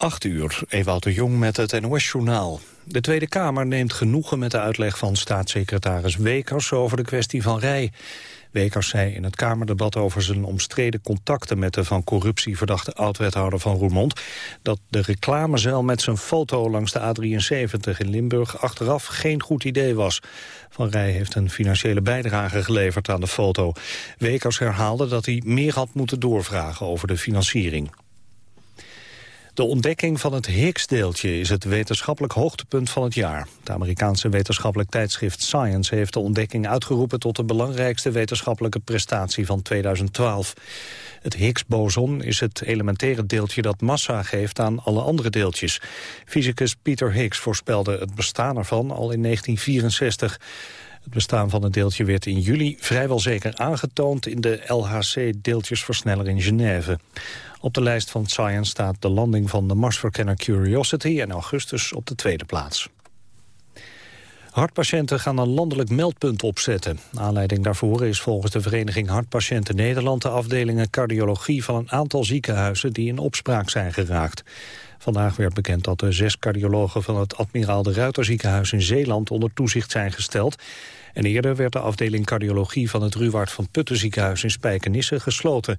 8 uur, Ewout de Jong met het NOS-journaal. De Tweede Kamer neemt genoegen met de uitleg van staatssecretaris Wekers over de kwestie van Rij. Wekers zei in het Kamerdebat over zijn omstreden contacten met de van corruptie verdachte oud-wethouder van Roermond dat de reclamezeil met zijn foto langs de A73 in Limburg achteraf geen goed idee was. Van Rij heeft een financiële bijdrage geleverd aan de foto. Wekers herhaalde dat hij meer had moeten doorvragen over de financiering. De ontdekking van het Higgs-deeltje is het wetenschappelijk hoogtepunt van het jaar. Het Amerikaanse wetenschappelijk tijdschrift Science heeft de ontdekking uitgeroepen tot de belangrijkste wetenschappelijke prestatie van 2012. Het Higgs-boson is het elementaire deeltje dat massa geeft aan alle andere deeltjes. Fysicus Peter Higgs voorspelde het bestaan ervan al in 1964. Het bestaan van het deeltje werd in juli vrijwel zeker aangetoond in de LHC-deeltjesversneller in Genève. Op de lijst van Science staat de landing van de Marsverkenner Curiosity in augustus op de tweede plaats. Hartpatiënten gaan een landelijk meldpunt opzetten. Aanleiding daarvoor is volgens de vereniging Hartpatiënten Nederland... de afdelingen cardiologie van een aantal ziekenhuizen die in opspraak zijn geraakt. Vandaag werd bekend dat de zes cardiologen van het Admiraal de Ruiter ziekenhuis in Zeeland onder toezicht zijn gesteld. En eerder werd de afdeling cardiologie van het Ruwaard van Putten ziekenhuis in Spijkenisse gesloten.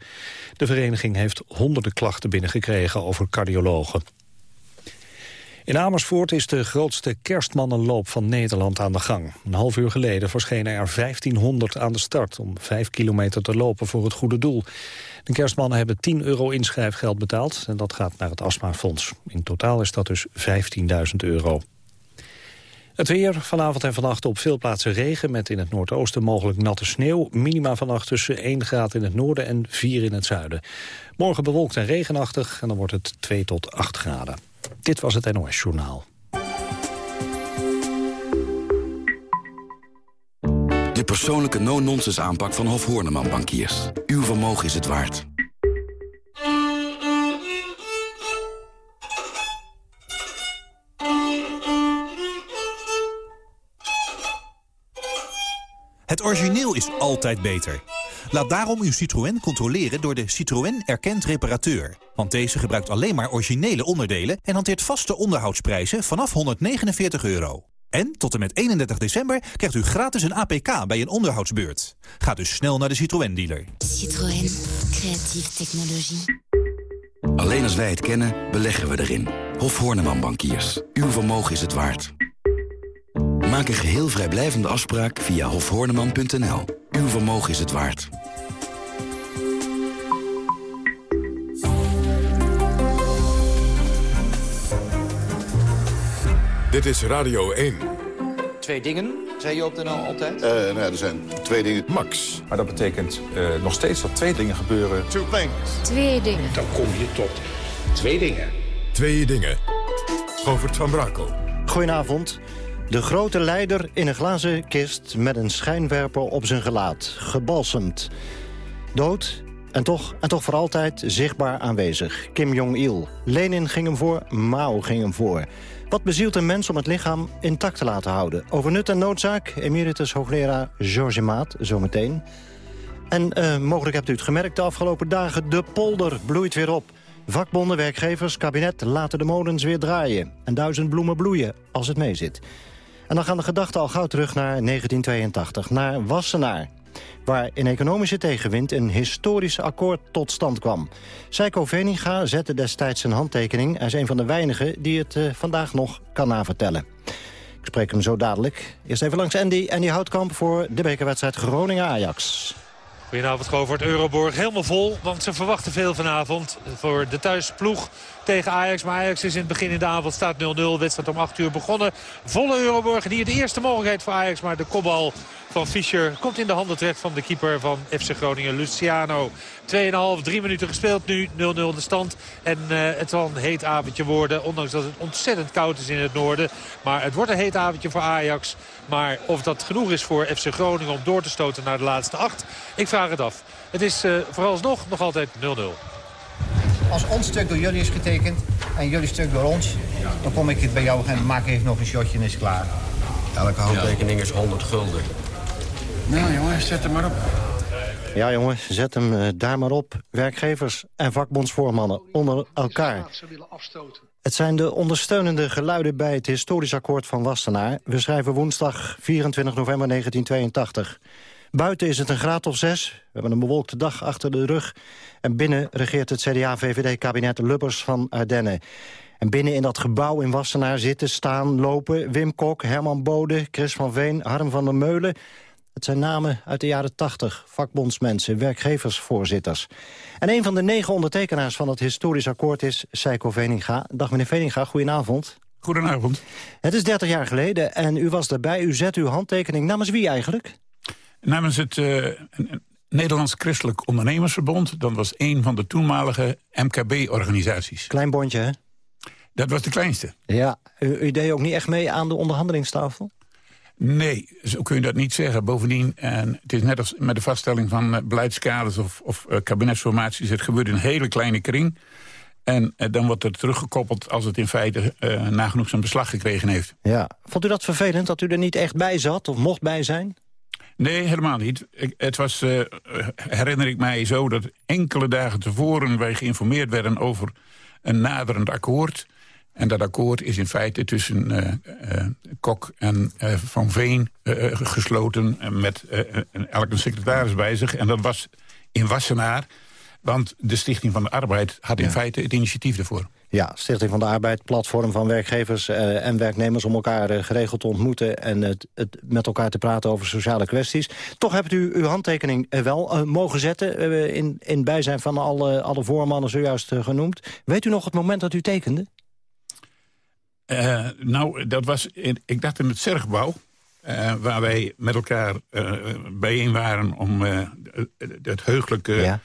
De vereniging heeft honderden klachten binnengekregen over cardiologen. In Amersfoort is de grootste kerstmannenloop van Nederland aan de gang. Een half uur geleden verschenen er 1500 aan de start... om vijf kilometer te lopen voor het goede doel. De kerstmannen hebben 10 euro inschrijfgeld betaald... en dat gaat naar het astmafonds. In totaal is dat dus 15.000 euro. Het weer, vanavond en vannacht op veel plaatsen regen... met in het noordoosten mogelijk natte sneeuw. Minima vannacht tussen 1 graad in het noorden en 4 in het zuiden. Morgen bewolkt en regenachtig en dan wordt het 2 tot 8 graden. Dit was het NOS Journaal. De persoonlijke no-nonsense aanpak van Hof Horneman Bankiers. Uw vermogen is het waard. Het origineel is altijd beter. Laat daarom uw Citroën controleren door de Citroën Erkend Reparateur. Want deze gebruikt alleen maar originele onderdelen... en hanteert vaste onderhoudsprijzen vanaf 149 euro. En tot en met 31 december krijgt u gratis een APK bij een onderhoudsbeurt. Ga dus snel naar de Citroën-dealer. Citroën. Creatieve technologie. Alleen als wij het kennen, beleggen we erin. Hof Horneman Bankiers. Uw vermogen is het waard. Maak een geheel vrijblijvende afspraak via hofhoorneman.nl. Uw vermogen is het waard. Dit is Radio 1. Twee dingen, zei je op de NL altijd? Uh, nou ja, er zijn twee dingen. Max. Maar dat betekent uh, nog steeds dat twee dingen gebeuren. Two things. Twee dingen. Dan kom je tot twee dingen. Twee dingen. Govert van Brakel. Goedenavond. De grote leider in een glazen kist met een schijnwerper op zijn gelaat. Gebalsemd. Dood en toch, en toch voor altijd zichtbaar aanwezig. Kim Jong-il. Lenin ging hem voor, Mao ging hem voor. Wat bezielt een mens om het lichaam intact te laten houden? Over nut en noodzaak, emeritus hoogleraar George Maat, zometeen. En uh, mogelijk hebt u het gemerkt de afgelopen dagen, de polder bloeit weer op. Vakbonden, werkgevers, kabinet laten de molens weer draaien. En duizend bloemen bloeien, als het meezit. En dan gaan de gedachten al gauw terug naar 1982, naar Wassenaar waar in economische tegenwind een historisch akkoord tot stand kwam. Seiko Veninga zette destijds zijn handtekening... en is een van de weinigen die het uh, vandaag nog kan navertellen. Ik spreek hem zo dadelijk. Eerst even langs Andy. Andy Houtkamp voor de bekerwedstrijd Groningen-Ajax. Goedenavond Govert. Euroborg helemaal vol, want ze verwachten veel vanavond voor de thuisploeg tegen Ajax. Maar Ajax is in het begin in de avond staat 0-0. Wedstrijd om 8 uur begonnen. Volle Euroborg. Die de eerste mogelijkheid voor Ajax. Maar de kopbal van Fischer komt in de handen terecht van de keeper van FC Groningen, Luciano. 2,5, 3 minuten gespeeld nu, 0-0 de stand. En uh, het zal een heet avondje worden, ondanks dat het ontzettend koud is in het noorden. Maar het wordt een heet avondje voor Ajax. Maar of dat genoeg is voor FC Groningen om door te stoten naar de laatste acht, ik vraag het af. Het is uh, vooralsnog nog altijd 0-0. Als ons stuk door jullie is getekend en jullie stuk door ons... dan kom ik het bij jou en maak even nog een shotje en is klaar. Elke handtekening is 100 gulden. Nou jongen, zet hem maar op. Ja, jongen, zet hem uh, daar maar op. Werkgevers en vakbondsvoormannen onder elkaar. Het zijn de ondersteunende geluiden bij het historisch akkoord van Wassenaar. We schrijven woensdag 24 november 1982. Buiten is het een graad of zes. We hebben een bewolkte dag achter de rug. En binnen regeert het CDA-VVD-kabinet Lubbers van Ardennen. En binnen in dat gebouw in Wassenaar zitten, staan, lopen... Wim Kok, Herman Bode, Chris van Veen, Harm van der Meulen... Het zijn namen uit de jaren 80, vakbondsmensen, werkgeversvoorzitters. En een van de negen ondertekenaars van het historisch akkoord is Seiko Veninga. Dag meneer Veninga, goedenavond. Goedenavond. Het is 30 jaar geleden en u was erbij. U zet uw handtekening namens wie eigenlijk? Namens het uh, Nederlands Christelijk Ondernemersverbond. Dat was een van de toenmalige MKB-organisaties. Klein bondje, hè? Dat was de kleinste. Ja, u, u deed ook niet echt mee aan de onderhandelingstafel? Nee, zo kun je dat niet zeggen. Bovendien, en het is net als met de vaststelling van uh, beleidskaders of, of uh, kabinetsformaties... het gebeurt in een hele kleine kring. En dan wordt er teruggekoppeld als het in feite nagenoeg zijn beslag gekregen heeft. Ja. Vond u dat vervelend dat u er niet echt bij zat of mocht bij zijn? Nee, helemaal niet. Ik, het was, herinner ik mij zo, dat enkele dagen tevoren wij geïnformeerd werden over een naderend akkoord. En dat akkoord is in feite tussen uh, uh, Kok en uh, Van Veen gesloten... met elk een secretaris bij zich. En dat was in Wassenaar, want de Stichting van de Arbeid... had in feite het initiatief ervoor. Ja, Stichting van de Arbeid, platform van werkgevers en werknemers... om elkaar geregeld te ontmoeten en het, het, met elkaar te praten over sociale kwesties. Toch hebt u uw handtekening wel mogen zetten... in, in bijzijn van alle, alle voormannen zojuist genoemd. Weet u nog het moment dat u tekende? Uh, nou, dat was, in, ik dacht in het Zergbouw... Uh, waar wij met elkaar uh, bijeen waren om het heugelijke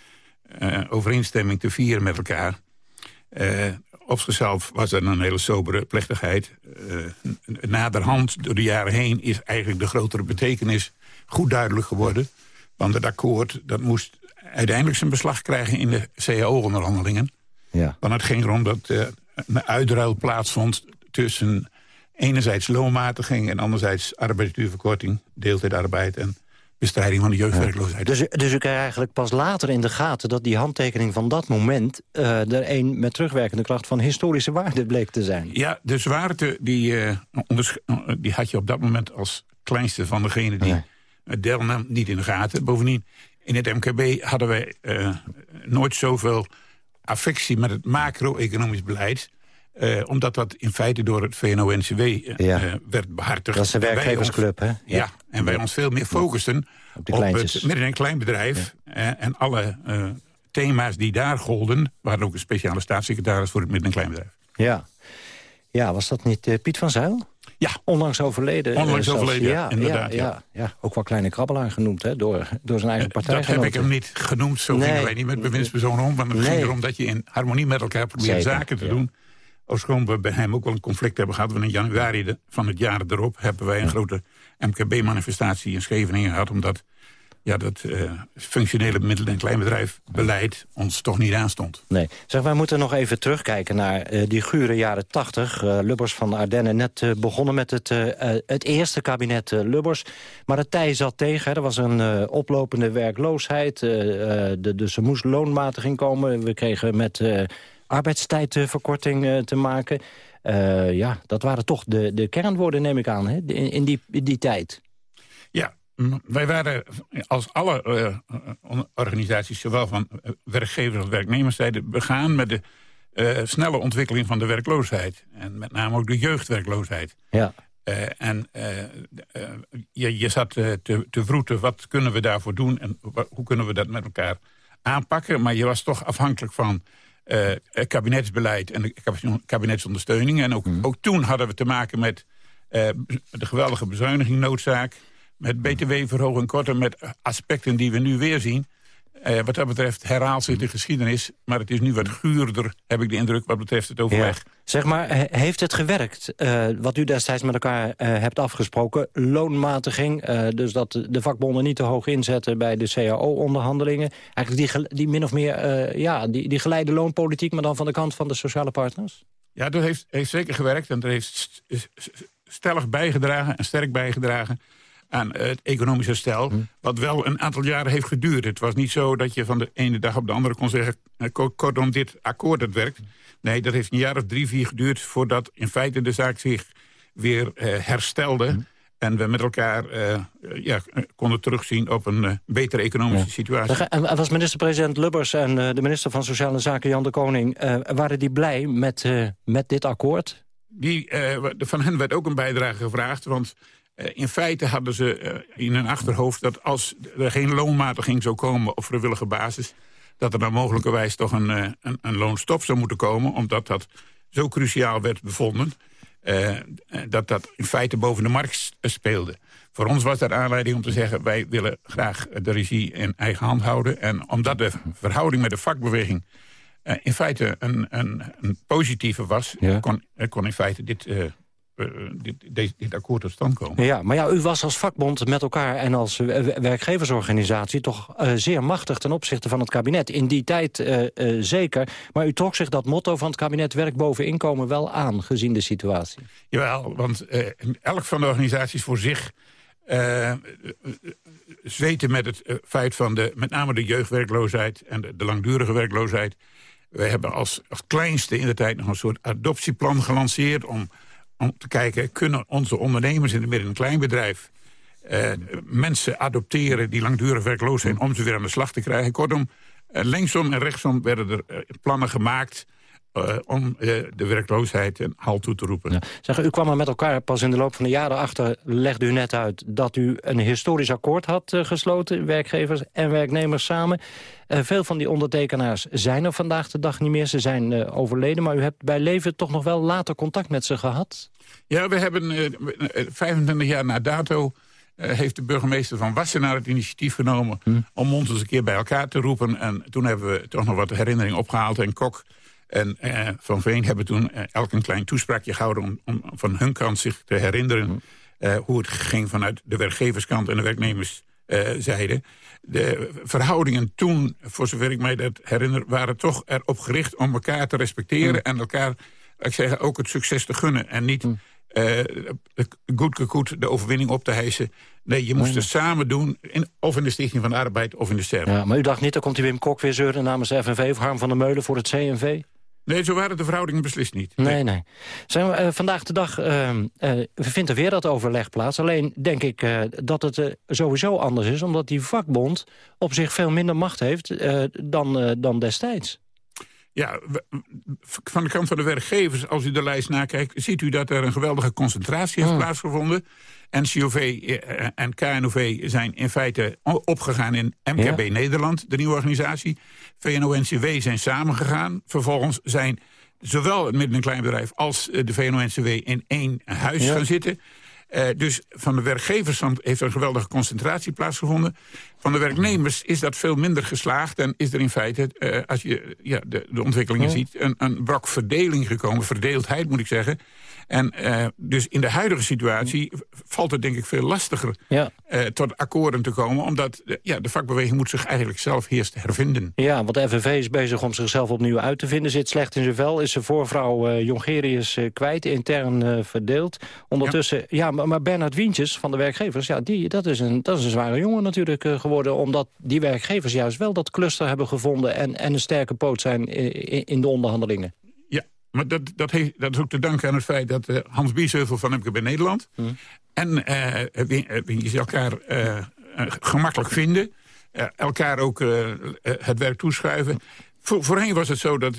overeenstemming te vieren met elkaar. op zichzelf was dat een hele sobere plechtigheid. naderhand, door de jaren heen, is eigenlijk de grotere betekenis goed duidelijk geworden. Want het akkoord dat moest uiteindelijk zijn beslag krijgen in de CAO-onderhandelingen. Ja. Want het ging erom dat een uitruil plaatsvond tussen enerzijds loonmatiging... en anderzijds arbeidsduurverkorting, deeltijdarbeid... en bestrijding van de jeugdwerkloosheid. Dus, dus u krijgt eigenlijk pas later in de gaten... dat die handtekening van dat moment... Uh, er een met terugwerkende kracht van historische waarde bleek te zijn. Ja, de zwaarte die, uh, die had je op dat moment als kleinste van degene die nee. deelnam niet in de gaten. Bovendien, in het MKB hadden wij uh, nooit zoveel affectie met het macro-economisch beleid... Uh, omdat dat in feite door het VNO-NCW uh, eh, ja. uh, werd behartigd. Dat is een werkgeversclub, hè? Ja. ja. en wij ons veel meer focusten op, op het midden- en kleinbedrijf... En alle thema's die daar golden... waren ook een speciale staatssecretaris voor het midden- en kleinbedrijf. Ja, ja was dat niet Piet van Zuil? Ja. Onlangs overleden. Onlangs overleden, ja, inderdaad. Ja, ja, ook wel kleine krabbelaar genoemd, hè, door, door zijn eigen partij. Dat heb ik hem niet genoemd, zo nee. gingen wij niet met bewindspersonen om. Want het ging erom dat je in harmonie met elkaar probeert zaken te doen... Ofschoon we bij hem ook wel een conflict hebben gehad. Want in januari van het jaar erop hebben wij een grote MKB-manifestatie in Scheveningen gehad. Omdat ja, dat uh, functionele middel- en kleinbedrijfbeleid ons toch niet aanstond. Nee. Zeg, wij moeten nog even terugkijken naar uh, die gure jaren tachtig. Uh, Lubbers van Ardennen net begonnen met het, het eerste kabinet Lubbers. Maar het tij zat tegen. Er was een oplopende werkloosheid. de, dus er moest loonmatiging komen. We kregen met arbeidstijdverkorting uh, te maken. Uh, ja, dat waren toch de, de kernwoorden, neem ik aan, hè? In, in, die, in die tijd. Ja, wij waren als alle uh, organisaties, zowel van werkgevers als werknemerszijde... begaan met de snelle ontwikkeling van de werkloosheid. En met name ook de jeugdwerkloosheid. Ja. en je, je zat te, te vroeten, wat kunnen we daarvoor doen... en hoe kunnen we dat met elkaar aanpakken. Maar je was toch afhankelijk van uh, kabinetsbeleid en de kabinetsondersteuning. En ook, mm. ook toen hadden we te maken met uh, de geweldige bezuiniging noodzaak... met btw-verhoging korter, met aspecten die we nu weer zien... Uh, wat dat betreft herhaalt zich de geschiedenis... maar het is nu wat guurder, heb ik de indruk, wat betreft het overleg. Ja. Zeg maar, heeft het gewerkt, uh, wat u destijds met elkaar uh, hebt afgesproken... loonmatiging, dus dat de vakbonden niet te hoog inzetten... bij de CAO-onderhandelingen. Eigenlijk die, die min of meer ja, die, die geleide loonpolitiek... maar dan van de kant van de sociale partners? Ja, dat heeft, heeft zeker gewerkt en dat heeft stellig bijgedragen en sterk bijgedragen aan het economisch herstel... Hm. wat wel een aantal jaren heeft geduurd. Het was niet zo dat je van de ene dag op de andere kon zeggen... eh, ko- kortom, dit akkoord het werkt. Nee, dat heeft een jaar of drie, vier geduurd... voordat in feite de zaak zich weer eh, herstelde... Hm. En we met elkaar eh, ja, konden terugzien op een eh, betere economische situatie. En was minister-president Lubbers en eh, de minister van Sociale Zaken Jan de Koning... eh, waren die blij met, eh, met dit akkoord? Die, eh, van hen werd ook een bijdrage gevraagd. Want in feite hadden ze eh, in hun achterhoofd... dat als er geen loonmatiging zou komen op vrijwillige basis... dat er dan mogelijkerwijs toch een, eh, een, een loonstop zou moeten komen... omdat dat zo cruciaal werd bevonden... eh, eh, dat dat in feite boven de markt speelde. Voor ons was dat aanleiding om te zeggen... wij willen graag de regie in eigen hand houden. En omdat de verhouding met de vakbeweging... eh, in feite een, een, een positieve was... Kon, eh, kon in feite dit, eh, eh, dit, dit, dit akkoord tot stand komen. Ja, maar ja, u was als vakbond met elkaar en als eh, werkgeversorganisatie... toch eh, zeer machtig ten opzichte van het kabinet. In die tijd eh, eh, zeker. Maar u trok zich dat motto van het kabinet werk boven inkomen wel aan... gezien de situatie. Jawel, want eh, elk van de organisaties voor zich... eh, eh, zweten met het eh, feit van de, met name de jeugdwerkloosheid... en de, de langdurige werkloosheid. Wij hebben als, als kleinste in de tijd nog een soort adoptieplan gelanceerd... om, om te kijken, kunnen onze ondernemers in het midden- en kleinbedrijf... eh, mensen adopteren die langdurig werkloos zijn... om ze weer aan de slag te krijgen. Kortom, eh, linksom en rechtsom werden er eh, plannen gemaakt... eh, om eh, de werkloosheid een halt toe te roepen. Zeg, u kwam er met elkaar pas in de loop van de jaren achter... legde u net uit dat u een historisch akkoord had eh, gesloten... werkgevers en werknemers samen. Veel van die ondertekenaars zijn er vandaag de dag niet meer. Ze zijn overleden, maar u hebt bij leven toch nog wel later contact met ze gehad? Ja, we hebben eh, eh, 25 jaar na dato... heeft de burgemeester van Wassenaar het initiatief genomen... om ons eens een keer bij elkaar te roepen. En toen hebben we toch nog wat herinneringen opgehaald. En Kok en eh, Van Veen hebben toen eh, elk een klein toespraakje gehouden... om, om van hun kant zich te herinneren... eh, hoe het ging vanuit de werkgeverskant en de werknemerszijde. de verhoudingen toen, voor zover ik mij dat herinner... waren toch erop gericht om elkaar te respecteren... en elkaar, ik zeggen, ook het succes te gunnen. En niet eh goed gekoet de overwinning op te hijsen. Nee, je moest het samen doen, in, of in de Stichting van de Arbeid of in de STEM. Ja, maar u dacht niet, dan komt die Wim Kok weer zeuren namens de FNV... of Harm van der Meulen voor het CNV? Nee, zo waren de verhoudingen beslist niet. Nee, nee. Zijn we, eh, vandaag de dag uh, uh, vindt er weer dat overleg plaats. Alleen denk ik dat het sowieso anders is... omdat die vakbond op zich veel minder macht heeft dan, dan destijds. Ja, van de kant van de werkgevers, als u de lijst nakijkt... ziet u dat er een geweldige concentratie heeft Hmm. plaatsgevonden. NCOV eh, en KNOV zijn in feite opgegaan in MKB Ja. Nederland, de nieuwe organisatie. VNO-NCW zijn samengegaan. Vervolgens zijn zowel het midden- en kleinbedrijf als eh, de VNO-NCW in één huis Ja. gaan zitten. Eh, dus van de werkgeverskant heeft er een geweldige concentratie plaatsgevonden. Van de werknemers is dat veel minder geslaagd. En is er in feite, als je ja, de, de ontwikkelingen Ja. ziet... een, een brok verdeling gekomen, verdeeldheid moet ik zeggen. En eh, dus in de huidige situatie valt het denk ik veel lastiger... Ja. eh, tot akkoorden te komen. Omdat ja, de vakbeweging moet zich eigenlijk zelf eerst hervinden. Ja, want de FNV is bezig om zichzelf opnieuw uit te vinden. Zit slecht in zijn vel, is zijn voorvrouw eh Jongerius kwijt, intern verdeeld. Ondertussen, ja, maar, maar Bernard Wientjes van de werkgevers... Ja, die, dat, is een, dat is een zware jongen natuurlijk geworden... omdat die werkgevers juist wel dat cluster hebben gevonden... en, en een sterke poot zijn in, in de onderhandelingen. Maar dat, dat, heeft, dat is ook te danken aan het feit dat eh, Hans Biesheuvel van MKB Nederland... en wie, eh, wie ze elkaar gemakkelijk vinden... elkaar ook het werk toeschuiven. Voor, voorheen was het zo dat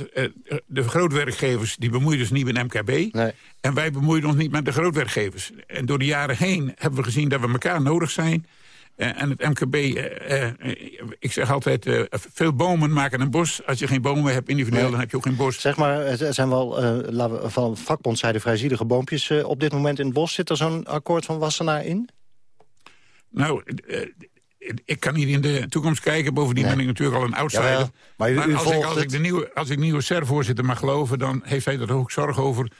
de grootwerkgevers... die bemoeiden zich niet met MKB. En wij bemoeiden ons niet met de grootwerkgevers. En door de jaren heen hebben we gezien dat we elkaar nodig zijn... Eh, en het MKB, eh, eh, ik zeg altijd, veel bomen maken een bos. Als je geen bomen hebt individueel, Nee. dan heb je ook geen bos. Zeg maar, er zijn wel laten we van vakbondzijde vrijzielige boompjes op dit moment in het bos. Zit er zo'n akkoord van Wassenaar in? Nou, ik kan niet in de toekomst kijken. Bovendien ben ik natuurlijk al een outsider. Jawel, maar u- u als, ik, als, ik de nieuwe, als ik nieuwe SER-voorzitter mag geloven... dan heeft hij er ook zorg over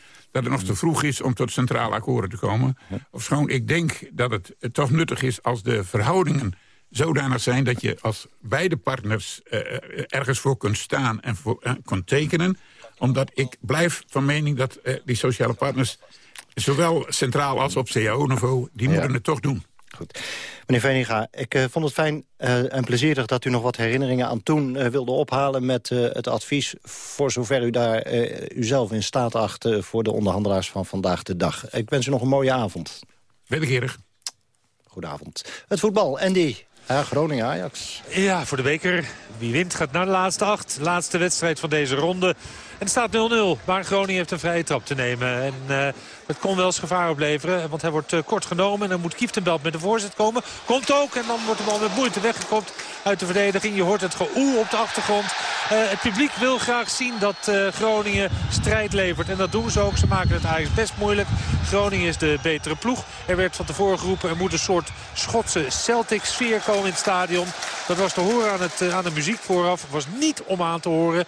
dat het nog te vroeg is... om tot centrale akkoorden te komen. Ofschoon ik denk dat het eh, toch nuttig is als de verhoudingen zodanig zijn... dat je als beide partners eh, ergens voor kunt staan en voor, eh, kunt tekenen. Omdat ik blijf van mening dat eh, die sociale partners... zowel centraal als op cao-niveau, die moeten het toch doen. Goed. Meneer Veniga, ik uh, vond het fijn uh, en plezierig dat u nog wat herinneringen aan toen uh, wilde ophalen... met het advies, voor zover u daar uzelf in staat acht... voor de onderhandelaars van vandaag de dag. Ik wens u nog een mooie avond. Wederkerig. Goedenavond. Het voetbal, Andy. Ja, Groningen-Ajax. Ja, voor de beker. Wie wint gaat naar de laatste acht. Laatste wedstrijd van deze ronde. En het staat 0-0. Maar Groningen heeft een vrije trap te nemen. En uh, het kon wel eens gevaar opleveren. Want hij wordt uh, kort genomen. En dan moet Kieftenbelt met de voorzet komen. Komt ook. En dan wordt de bal met moeite weggekopt uit de verdediging. Je hoort het geoe op de achtergrond. Uh, het publiek wil graag zien dat Groningen strijd levert. En dat doen ze ook. Ze maken het eigenlijk best moeilijk. Groningen is de betere ploeg. Er werd van tevoren geroepen. Er moet een soort Schotse Celtic sfeer komen in het stadion. Dat was te horen aan, het, aan de muziek vooraf. Het was niet om aan te horen.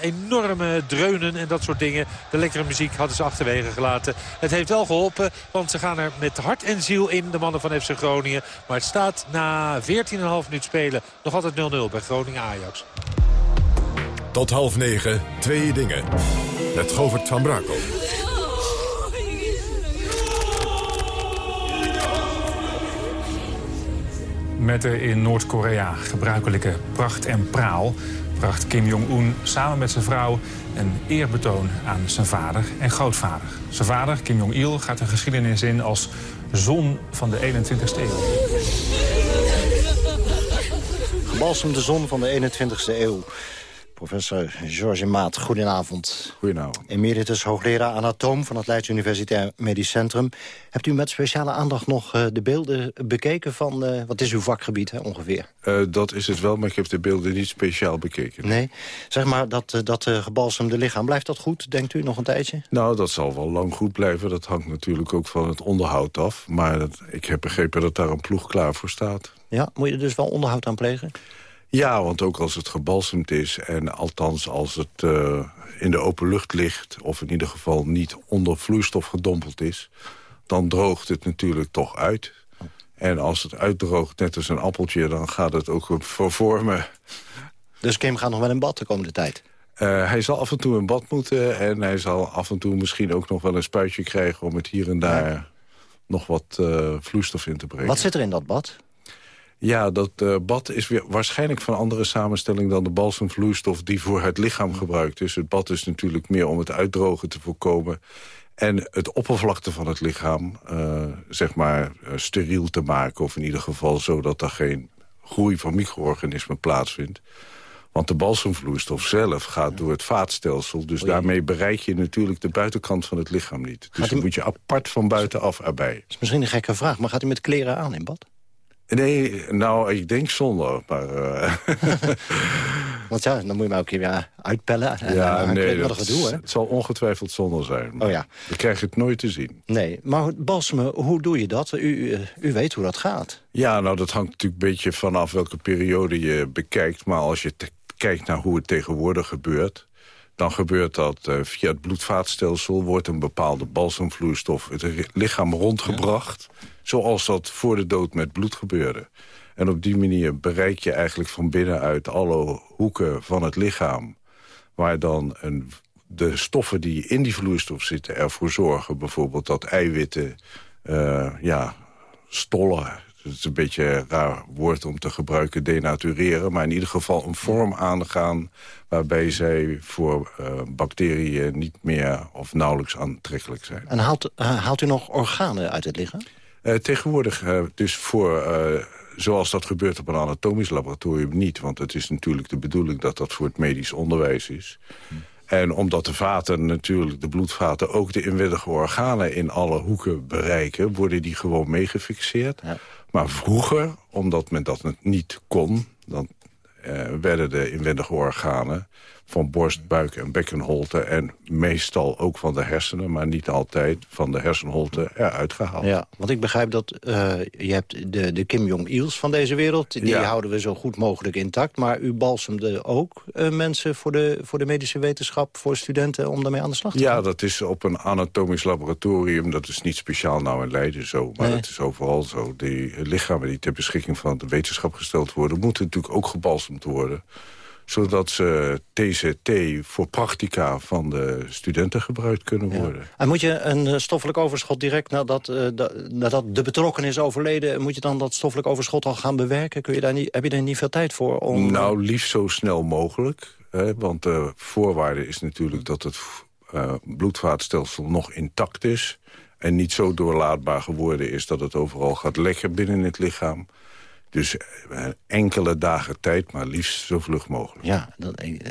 enorm dreunen en dat soort dingen. De lekkere muziek hadden ze achterwege gelaten. Het heeft wel geholpen, want ze gaan er met hart en ziel in, de mannen van FC Groningen. Maar het staat na 14,5 minuut spelen nog altijd 0-0 bij Groningen-Ajax. Tot half negen, twee dingen. Met Govert van Brakel. Met de in Noord-Korea gebruikelijke pracht en praal bracht Kim Jong-un samen met zijn vrouw een eerbetoon aan zijn vader en grootvader. Zijn vader, Kim Jong-il, gaat de geschiedenis in als zon van de 21ste eeuw. Gebalsemde zon van de 21ste eeuw. Professor George Maat, goedenavond. Goedenavond. Emeritus hoogleraar anatoom van het Leids Universitair Medisch Centrum. Hebt u met speciale aandacht nog uh, de beelden bekeken van... Uh, wat is uw vakgebied hè, ongeveer? Uh, dat is het wel, maar ik heb de beelden niet speciaal bekeken. Nee? Zeg maar, dat, dat gebalsemde lichaam, blijft dat goed, denkt u, nog een tijdje? Nou, dat zal wel lang goed blijven. Dat hangt natuurlijk ook van het onderhoud af. Maar dat, ik heb begrepen dat daar een ploeg klaar voor staat. Ja, moet je er dus wel onderhoud aan plegen? Ja, want ook als het gebalsemd is... en althans als het uh, in de open lucht ligt... of in ieder geval niet onder vloeistof gedompeld is... dan droogt het natuurlijk toch uit. En als het uitdroogt, net als een appeltje... dan gaat het ook vervormen. Dus Kim gaat nog wel in bad de komende tijd? Uh, hij zal af en toe in bad moeten... en hij zal af en toe misschien ook nog wel een spuitje krijgen... om het hier en daar ja. nog wat uh, vloeistof in te brengen. Wat zit er in dat bad? Ja, dat uh, bad is weer waarschijnlijk van andere samenstelling... dan de balsemvloeistof die voor het lichaam gebruikt is. Het bad is natuurlijk meer om het uitdrogen te voorkomen... en het oppervlakte van het lichaam, uh, zeg maar, uh, steriel te maken... of in ieder geval zodat er geen groei van micro-organismen plaatsvindt. Want de balsemvloeistof zelf gaat door het vaatstelsel. Dus Oei. daarmee bereik je natuurlijk de buitenkant van het lichaam niet. Dus dan moet je apart van buitenaf erbij. Dat is misschien een gekke vraag, maar gaat u met kleren aan in bad? Nee, nou, ik denk zonder. Maar, uh... Want ja, dan moet je maar ook weer uitpellen. En, ja, en nee, dat, gedoe, hè? het zal ongetwijfeld zonder zijn. Oh ja. We krijgen het nooit te zien. Nee, maar balsemen, hoe doe je dat? U, u weet hoe dat gaat. Ja, nou, dat hangt natuurlijk een beetje vanaf welke periode je bekijkt. Maar als je kijkt naar hoe het tegenwoordig gebeurt dan gebeurt dat uh, via het bloedvaatstelsel... wordt een bepaalde balsemvloeistof het lichaam rondgebracht... Ja. zoals dat voor de dood met bloed gebeurde. En op die manier bereik je eigenlijk van binnenuit alle hoeken van het lichaam... waar dan een, de stoffen die in die vloeistof zitten ervoor zorgen... bijvoorbeeld dat eiwitten uh, ja, stollen het is een beetje een raar woord om te gebruiken, denatureren. Maar in ieder geval een vorm aangaan waarbij zij voor uh, bacteriën niet meer of nauwelijks aantrekkelijk zijn. En haalt, uh, haalt u nog organen uit het lichaam? Uh, tegenwoordig dus voor, zoals dat gebeurt op een anatomisch laboratorium niet. Want het is natuurlijk de bedoeling dat dat voor het medisch onderwijs is. Hm. En omdat de vaten natuurlijk, de bloedvaten... ook de inwendige organen in alle hoeken bereiken... worden die gewoon meegefixeerd. Ja. Maar vroeger, omdat men dat niet kon... dan uh, werden de inwendige organen van borst, buik en bekkenholte... en meestal ook van de hersenen, maar niet altijd van de hersenholte eruit gehaald. Ja, want ik begrijp dat uh, je hebt de, de Kim Jong-ils van deze wereld... die ja. houden we zo goed mogelijk intact. Maar u balsemde ook uh, mensen voor de, voor de medische wetenschap... voor studenten om daarmee aan de slag te gaan? Ja, dat is op een anatomisch laboratorium. Dat is niet speciaal nou in Leiden zo, maar nee. dat is overal zo. Die lichamen die ter beschikking van de wetenschap gesteld worden... moeten natuurlijk ook gebalsemd worden zodat ze TCT voor practica van de studenten gebruikt kunnen worden. En moet je een eh, stoffelijk overschot direct nadat, uh, nadat de betrokken is overleden... moet je dan dat stoffelijk overschot al gaan bewerken? Kun je daar niet, heb je daar niet veel tijd voor? Om... Nou, liefst zo snel mogelijk. Hè, want de voorwaarde is natuurlijk dat het uh, bloedvaatstelsel nog intact is... en niet zo doorlaatbaar geworden is dat het overal gaat lekken binnen het lichaam... Dus eh, enkele dagen tijd, maar liefst zo vlug mogelijk. Ja,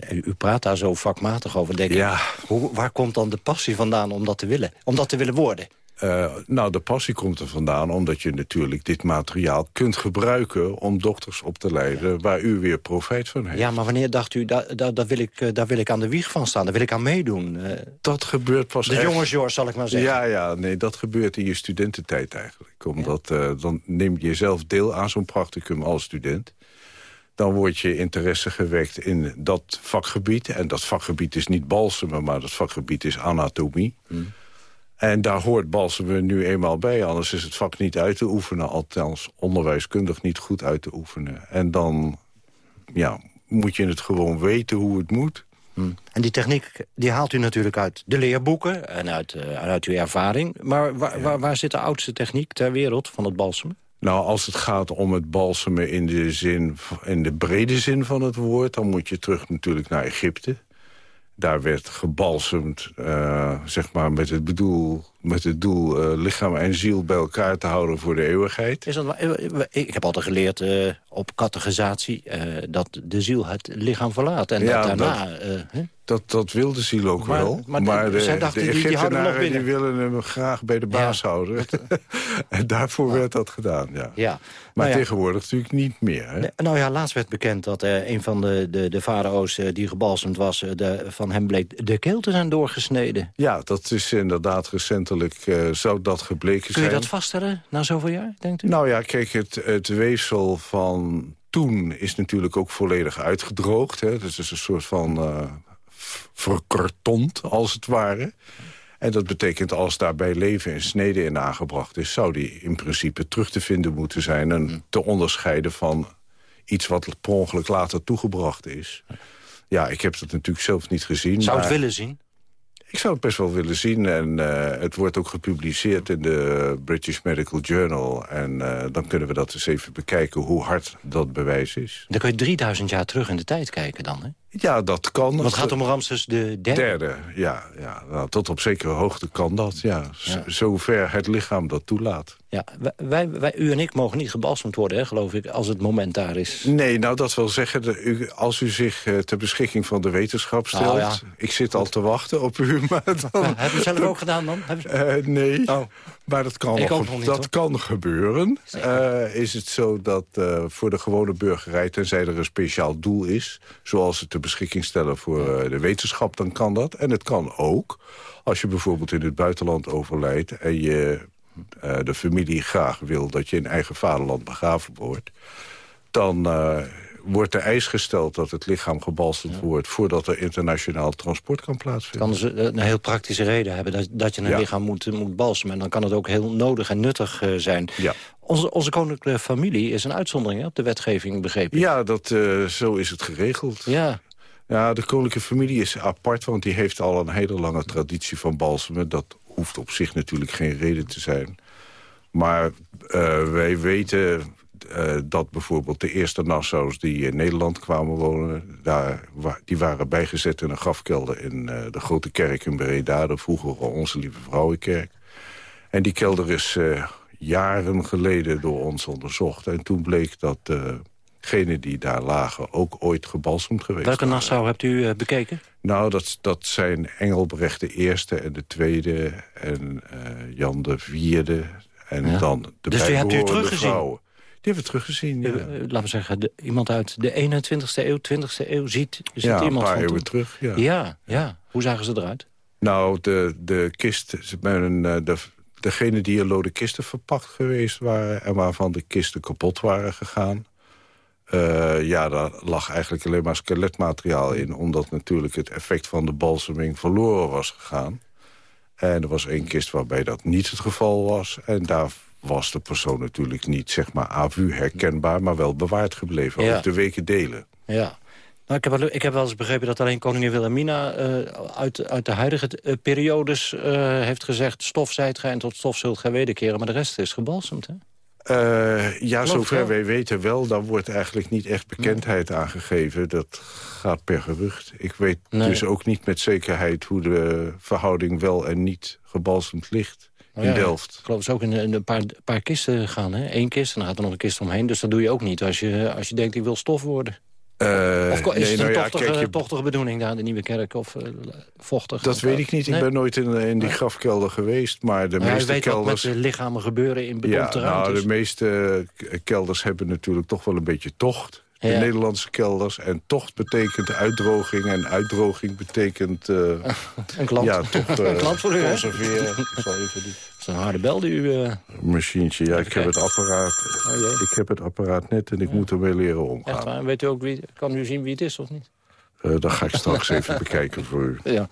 u praat daar zo vakmatig over. Denk ja. hoe, waar komt dan de passie vandaan om dat te willen? Om dat te willen worden? Uh, nou, de passie komt er vandaan omdat je natuurlijk dit materiaal kunt gebruiken... om dokters op te leiden waar u weer profijt van heeft. Ja, maar wanneer dacht u, daar, wil, ik, daar wil ik aan de wieg van staan, daar wil ik aan meedoen? Uh, dat gebeurt pas De echt... jonge George, zal ik maar zeggen. Ja, ja, nee, dat gebeurt in je studententijd eigenlijk. Omdat uh, dan neem je zelf deel aan zo'n practicum als student dan wordt je interesse gewekt in dat vakgebied. En dat vakgebied is niet balsemen, maar dat vakgebied is anatomie. Hmm. En daar hoort Balsemen nu eenmaal bij. Anders is het vak niet uit te oefenen. Althans, onderwijskundig niet goed uit te oefenen. En dan ja, moet je het gewoon weten hoe het moet. Hmm. En die techniek die haalt u natuurlijk uit de leerboeken en uit, uh, uit uw ervaring. Maar waar, waar, waar, zit de oudste techniek ter wereld van het balsemen? Nou, als het gaat om het balsemen in de, zin, in de brede zin van het woord... dan moet je terug natuurlijk naar Egypte. Daar werd gebalsemd, uh, zeg maar, met het, bedoel, met het doel uh, lichaam en ziel bij elkaar te houden voor de eeuwigheid. Is dat, ik heb altijd geleerd uh, op categorisatie dat de ziel het lichaam verlaat. En ja, dat daarna... Dat, dat, dat wil de ziel ook maar, wel. Maar, maar de, de, de Egyptenaren die, die, willen hem graag bij de baas ja, houden. en daarvoor werd dat gedaan, ja. ja. Maar nou tegenwoordig natuurlijk niet meer. Hè? Nou ja, laatst werd bekend dat een van de, de, de farao's die gebalsemd was... De, van hem bleek de keel te zijn doorgesneden. Ja, dat is inderdaad recentelijk, zou dat gebleken zijn. Kun je dat vaststellen na zoveel jaar, denkt u? Nou ja, kijk, het, het weefsel van toen is natuurlijk ook volledig uitgedroogd. Hè. Dat is een soort van verkartond, als het ware. En dat betekent als daarbij leven en snede in aangebracht is... zou die in principe terug te vinden moeten zijn... en mm. te onderscheiden van iets wat per ongeluk later toegebracht is. Ja, ik heb dat natuurlijk zelf niet gezien. Zou het willen zien? Ik zou het best wel willen zien. En uh, het wordt ook gepubliceerd in de British Medical Journal. En uh, dan kunnen we dat eens even bekijken hoe hard dat bewijs is. Dan kun je 3000 jaar terug in de tijd kijken dan, hè? Ja, dat kan. Want het gaat om Ramses de derde? Derde, ja. ja. Nou, tot op zekere hoogte kan dat, ja. ja. Zover het lichaam dat toelaat. Ja, wij, wij, u en ik mogen niet gebalsemd worden, hè, geloof ik, als het moment daar is. Nee, nou dat wil zeggen, de, u, als u zich uh, ter beschikking van de wetenschap stelt... Oh, ja. Ik zit al te wachten op u, maar dan... Ja, heb je zelf ook gedaan dan? Uh, nee, oh. Maar dat kan, nog, niet, dat kan gebeuren. Uh, is het zo dat voor de gewone burgerij, tenzij er een speciaal doel is... zoals het te beschikking stellen voor de wetenschap, dan kan dat. En het kan ook, als je bijvoorbeeld in het buitenland overlijdt... en je de familie graag wil dat je in eigen vaderland begraven wordt... dan wordt de eis gesteld dat het lichaam gebalsemd ja. wordt... voordat er internationaal transport kan plaatsvinden. Kan dus een heel praktische reden hebben dat, dat je een ja. lichaam moet, moet balsemen. En dan kan het ook heel nodig en nuttig uh, zijn. Ja. Onze, onze koninklijke familie is een uitzondering hè, op de wetgeving, begrepen. Ja, dat, zo is het geregeld. Ja. Ja, de koninklijke familie is apart, want die heeft al een hele lange traditie van balsemen. Dat hoeft op zich natuurlijk geen reden te zijn. Maar uh, wij weten uh, dat bijvoorbeeld de eerste Nassau's die in Nederland kwamen wonen... Daar, die waren bijgezet in een grafkelder in uh, de Grote Kerk in Breda... de vroegere Onze Lieve Vrouwenkerk. En die kelder is jaren geleden door ons onderzocht. En toen bleek dat degenen die daar lagen ook ooit gebalsemd geweest Welke Nassau hebt u bekeken? Nou, dat, dat zijn Engelbrecht de eerste en de tweede en Jan de vierde. En ja. dan de dus die hebt u teruggezien? Vrouwen. Hebben we teruggezien, ja. Uh, laten we zeggen, de, iemand uit de 21ste eeuw, 20ste eeuw ziet, ziet ja, iemand een paar eeuwen terug, ja. ja. Ja, Hoe zagen ze eruit? Nou, de, de kist, een, de, degene die in lode kisten verpakt geweest waren... en waarvan de kisten kapot waren gegaan... Uh, ja, daar lag eigenlijk alleen maar skeletmateriaal in... omdat natuurlijk het effect van de balseming verloren was gegaan. En er was één kist waarbij dat niet het geval was. En daar was de persoon natuurlijk niet, zeg maar, à vue herkenbaar... maar wel bewaard gebleven, ja. ook de weken delen. Ja. Nou, ik, heb wel, ik heb wel eens begrepen dat alleen koningin Wilhelmina... Uh, uit, uit de huidige uh, periodes uh, heeft gezegd... stof zijt gij en tot stof zult gij wederkeren. Maar de rest is gebalsemd, hè? ja, zover wij weten wel. Dan wordt eigenlijk niet echt bekendheid aangegeven. Dat gaat per gerucht. Ik weet nee. dus ook niet met zekerheid... hoe de verhouding wel en niet gebalsemd ligt. Oh, in ja, Delft. Ik geloof dat ze ook in, in een paar, paar kisten gaan. Hè? Eén kist en dan gaat er nog een kist omheen. Dus dat doe je ook niet als je, als je denkt, ik wil stof worden. Uh, of is nee, het nou een ja, tochtige, kijk, je- tochtige bedoeling daar, de Nieuwe Kerk? Of uh, vochtig? Dat weet ik niet. Ik nee? ben nooit in, in die grafkelder geweest. Maar de Maar meeste weet wat kelders... met de lichamen gebeuren in ja, bedompte nou, ruimtes. de meeste kelders hebben natuurlijk toch wel een beetje tocht. De Ja. Nederlandse kelders. En tocht betekent uitdroging. En uitdroging betekent... eh, Een klant. Ja, toch eh, Een klant voor u, conserveren. Ik zal even die is een harde bel die u... eh, machientje. Ja, ik heb het apparaat. Oh jee. Ik heb het apparaat net en ik moet ermee leren echt omgaan. waar. Weet u ook wie, kan u zien wie het is of niet? Eh dat ga ik straks even bekijken voor u. Ja.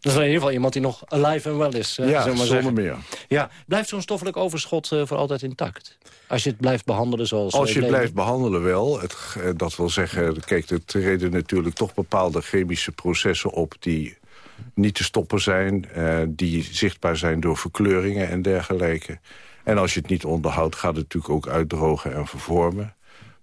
Dat is in ieder geval iemand die nog alive en well is. eh, Ja, zonder zeggen. meer. Ja, blijft zo'n stoffelijk overschot voor altijd intact? Als je het blijft behandelen zoals... Als je het blijft behandelen wel. Het, dat wil zeggen, kijk, er treden natuurlijk toch bepaalde chemische processen op... die niet te stoppen zijn, eh, die zichtbaar zijn door verkleuringen en dergelijke. En als je het niet onderhoudt, gaat het natuurlijk ook uitdrogen en vervormen.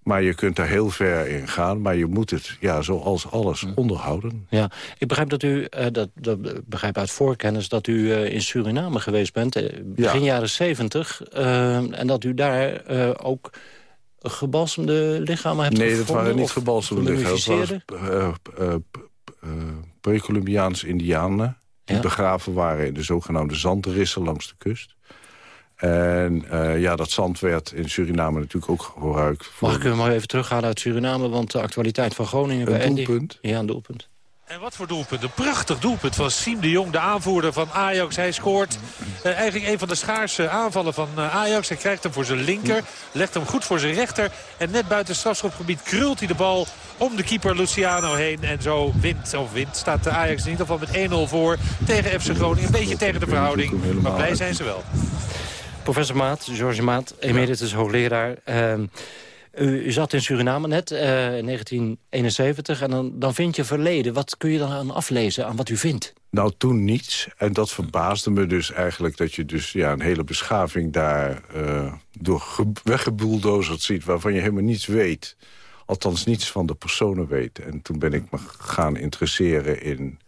Maar je kunt er heel ver in gaan, maar je moet het, ja, zoals alles, onderhouden. Ja, ik begrijp dat u, eh, dat, dat begrijp uit voorkennis, dat u eh, in Suriname geweest bent, begin jaren zeventig. en dat u daar ook gebalsemde lichamen hebt Nee, dat gevonden, waren niet gebalsemde lichamen. Pre-Columbiaanse indianen... die Ja. begraven waren in de zogenaamde zandrissen langs de kust. En eh, ja, dat zand werd in Suriname natuurlijk ook gebruikt. Voor Mag ik u maar even terughalen uit Suriname, want de actualiteit van Groningen... Een bij Andy- doelpunt? Ja, een doelpunt. En wat voor doelpunt. Een prachtig doelpunt van Siem de Jong, de aanvoerder van Ajax. Hij scoort eh, eigenlijk een van de schaarse aanvallen van eh, Ajax. Hij krijgt hem voor zijn linker, legt hem goed voor zijn rechter. En net buiten het strafschopgebied krult hij de bal om de keeper Luciano heen. En zo wint, of wint, staat de Ajax in ieder geval met 1-0 voor tegen FC Groningen. Een beetje tegen de verhouding, maar blij zijn ze wel. Professor Maat, George Maat, emeritus hoogleraar. Ehm, u, zat in Suriname net, eh, in 1971, en dan, dan vind je verleden. Wat kun je dan aflezen aan wat u vindt? Nou, toen niets. En dat verbaasde me dus eigenlijk dat je dus ja, een hele beschaving daar eh, door ge- weggebulldozerd ziet... waarvan je helemaal niets weet. Althans niets van de personen weet. En toen ben ik me gaan interesseren in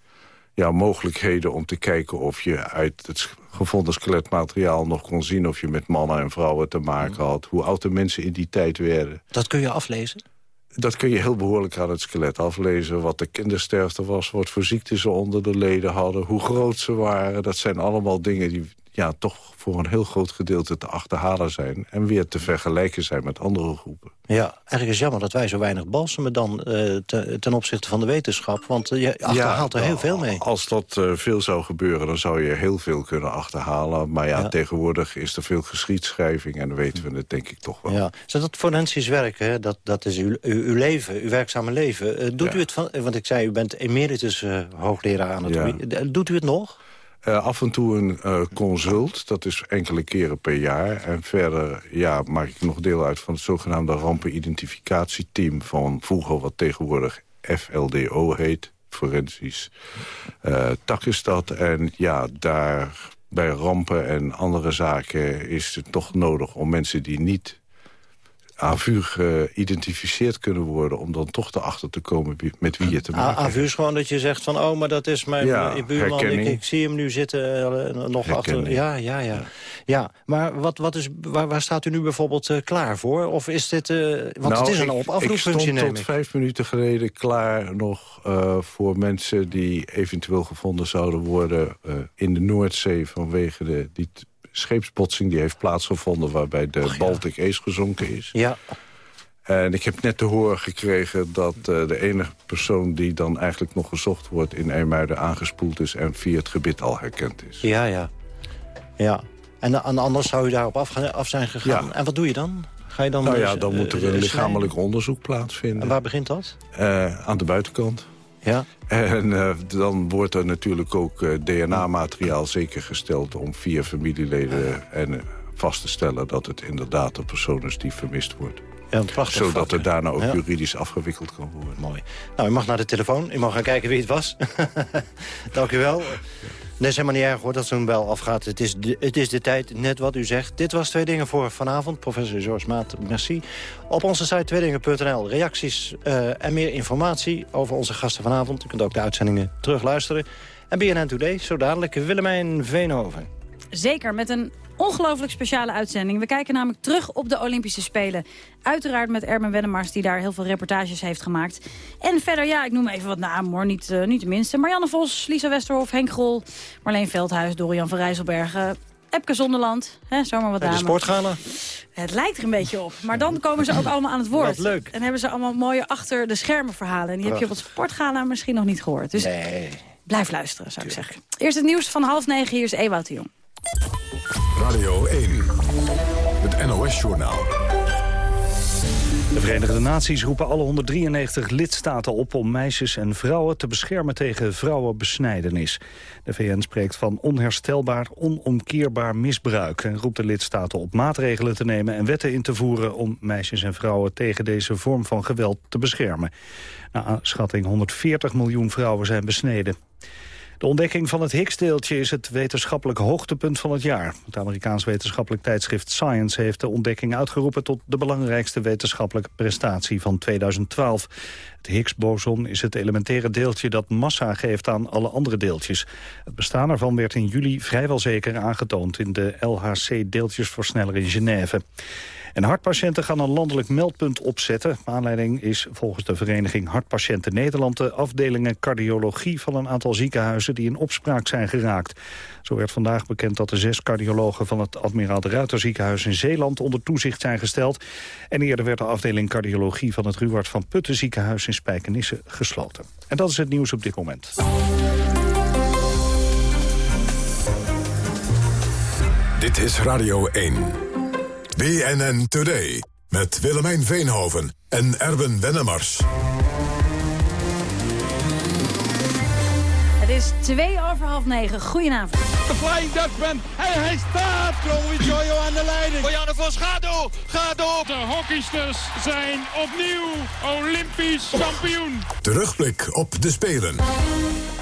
ja, mogelijkheden om te kijken... of je uit het gevonden skeletmateriaal nog kon zien... of je met mannen en vrouwen te maken had. Hoe oud de mensen in die tijd werden. Dat kun je aflezen? Dat kun je heel behoorlijk aan het skelet aflezen. Wat de kindersterfte was, wat voor ziekten ze onder de leden hadden... hoe groot ze waren. Dat zijn allemaal dingen die ja, toch voor een heel groot gedeelte te achterhalen zijn... en weer te vergelijken zijn met andere groepen. Ja, eigenlijk is het jammer dat wij zo weinig balsemen dan eh, te- ten opzichte van de wetenschap. Want eh, je achterhaalt er nou, heel veel mee. Als dat eh, veel zou gebeuren, dan zou je heel veel kunnen achterhalen. Maar ja, Ja. tegenwoordig is er veel geschiedschrijving... en dan weten we het denk ik toch wel. Ja. Zo dat forensisch werken, hè, dat, dat is uw, uw, leven, uw werkzame leven. Doet Ja. u het van, want ik zei, u bent emeritus hoogleraar anatomie. Eh, Doet u het nog? Eh, af en toe een eh, consult, dat is enkele keren per jaar. En verder ja, maak ik nog deel uit van het zogenaamde rampenidentificatieteam... van vroeger wat tegenwoordig FLDO heet, forensisch eh tak is dat. En ja, daar bij rampen en andere zaken is het toch nodig om mensen die niet aan vuur geïdentificeerd kunnen worden... om dan toch erachter te komen met wie je te maken hebt. AVU is gewoon dat je zegt van, oh, maar dat is mijn Ja, buurman. Ik, ik zie hem nu zitten, eh, nog achter. Ja, ja, ja. Ja, maar wat, wat is, waar, waar staat u nu bijvoorbeeld eh, klaar voor? Of is dit, eh, want het is een Nou, op afroepfunctie, Ik stond tot vijf minuten geleden klaar nog voor mensen... die eventueel gevonden zouden worden in de Noordzee... vanwege de, die scheepsbotsing die heeft plaatsgevonden... waarbij de Baltic Ace gezonken is. Ja. En ik heb net te horen gekregen dat eh, de enige persoon... die dan eigenlijk nog gezocht wordt in IJmuiden aangespoeld is... en via het gebit al herkend is. Ja, ja. Ja. En, en anders zou u daarop af, gaan- af zijn gegaan. Ja. En wat doe je dan? Ga je dan nou ja, eh, dan moet er eh, een snijden? lichamelijk onderzoek plaatsvinden. En waar begint dat? Eh, aan de buitenkant. Ja. En eh, dan wordt er natuurlijk ook eh, DNA-materiaal zeker gesteld... om via familieleden en, eh, vast te stellen dat het inderdaad de persoon is die vermist wordt. Ja, Zodat foto. het daarna ook Ja. juridisch afgewikkeld kan worden. Mooi. Nou, u mag naar de telefoon. U mag gaan kijken wie het was. Dank u wel. Nee, is helemaal niet erg hoor dat zo'n bel afgaat. Het is, de, het is de tijd, net wat u zegt. Dit was Twee Dingen voor vanavond. Professor George Maat, merci. Op onze site tweedingen.nl reacties eh, en meer informatie over onze gasten vanavond. U kunt ook de uitzendingen terugluisteren. En BNN Today, zo dadelijk Willemijn Veenhoven. Zeker, met een ongelooflijk speciale uitzending. We kijken namelijk terug op de Olympische Spelen. Uiteraard met Ermen Wennemars, die daar heel veel reportages heeft gemaakt. En verder, ja, ik noem even wat namen hoor, niet, eh, niet de minste. Marianne Vos, Lisa Westerhof, Henk Grol, Marleen Veldhuis, Dorian van Rijsselbergen... Epke Zonderland, hè, zomaar wat Bij de sportgala. Het lijkt er een beetje op. Maar dan komen ze ook allemaal aan het woord. Wat leuk. En hebben ze allemaal mooie achter de schermen verhalen. En die heb je op het sportgala misschien nog niet gehoord. Dus Nee. blijf luisteren, zou ik zeggen. Eerst het nieuws van half negen. Hier is Ewout de Jong. Radio 1. Het NOS-journaal. De Verenigde Naties roepen alle 193 lidstaten op om meisjes en vrouwen te beschermen tegen vrouwenbesnijdenis. De VN spreekt van onherstelbaar, onomkeerbaar misbruik en roept de lidstaten op maatregelen te nemen en wetten in te voeren om meisjes en vrouwen tegen deze vorm van geweld te beschermen. Naar schatting 140 miljoen vrouwen zijn besneden. De ontdekking van het Higgs-deeltje is het wetenschappelijk hoogtepunt van het jaar. Het Amerikaans wetenschappelijk tijdschrift Science heeft de ontdekking uitgeroepen tot de belangrijkste wetenschappelijke prestatie van 2012. Het Higgs-boson is het elementaire deeltje dat massa geeft aan alle andere deeltjes. Het bestaan ervan werd in juli vrijwel zeker aangetoond in de LHC-deeltjesversneller in Genève. En hartpatiënten gaan een landelijk meldpunt opzetten. Aanleiding is volgens de vereniging Hartpatiënten Nederland... de afdelingen cardiologie van een aantal ziekenhuizen die in opspraak zijn geraakt. Zo werd vandaag bekend dat de zes cardiologen van het Admiraal de Ruiter ziekenhuis in Zeeland onder toezicht zijn gesteld. En eerder werd de afdeling cardiologie van het Ruward van Putten ziekenhuis in Spijkenisse gesloten. En dat is het nieuws op dit moment. Dit is Radio 1. BNN Today. Met Willemijn Veenhoven en Erben Wennemars. Het is twee over half negen. Goedenavond. De Flying Dutchman. En hij staat. Chloe Joyo aan de leiding. Marianne Vos, ga door. Ga door. De hockeysters zijn opnieuw Olympisch kampioen. Terugblik op de Spelen.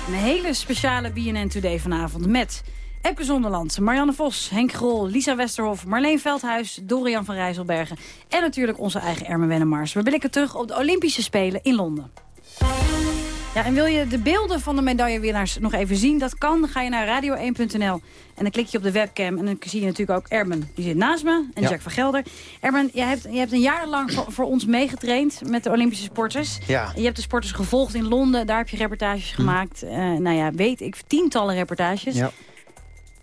Een hele speciale BNN Today vanavond met... Epke Zonderland, Marianne Vos, Henk Grol, Lisa Westerhof... Marleen Veldhuis, Dorian van Rijsselbergen... en natuurlijk onze eigen Ermen Wennemars. We blikken terug op de Olympische Spelen in Londen. Ja, en wil je de beelden van de medaillewinnaars nog even zien? Dat kan. Dan ga je naar radio1.nl en dan klik je op de webcam. En dan zie je natuurlijk ook Erben, die zit naast me. En Ja. Jack van Gelder. Erben, jij hebt, je hebt een jaar lang voor, voor ons meegetraind met de Olympische sporters. Ja. Je hebt de sporters gevolgd in Londen. Daar heb je reportages gemaakt. Eh, nou ja, weet ik, tientallen reportages. Ja.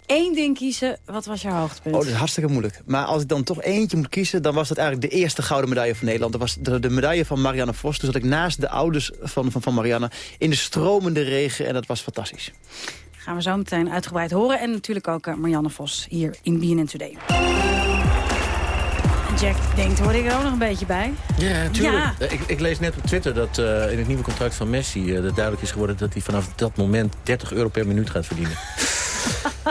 Eén ding kiezen, wat was jouw hoogtepunt? Oh, dat is hartstikke moeilijk. Maar als ik dan toch eentje moet kiezen... dan was dat eigenlijk de eerste gouden medaille van Nederland. Dat was de, de medaille van Marianne Vos. Toen zat ik naast de ouders van, van, van Marianne in de stromende regen. En dat was fantastisch. Gaan we zo meteen uitgebreid horen. En natuurlijk ook eh, Marianne Vos hier in BNN Today. Jack denkt, hoor ik er ook nog een beetje bij? Ja, tuurlijk. Ja. Eh, Ik, ik lees net op Twitter dat eh, in het nieuwe contract van Messi... eh, dat duidelijk is geworden dat hij vanaf dat moment 30 euro per minuut gaat verdienen.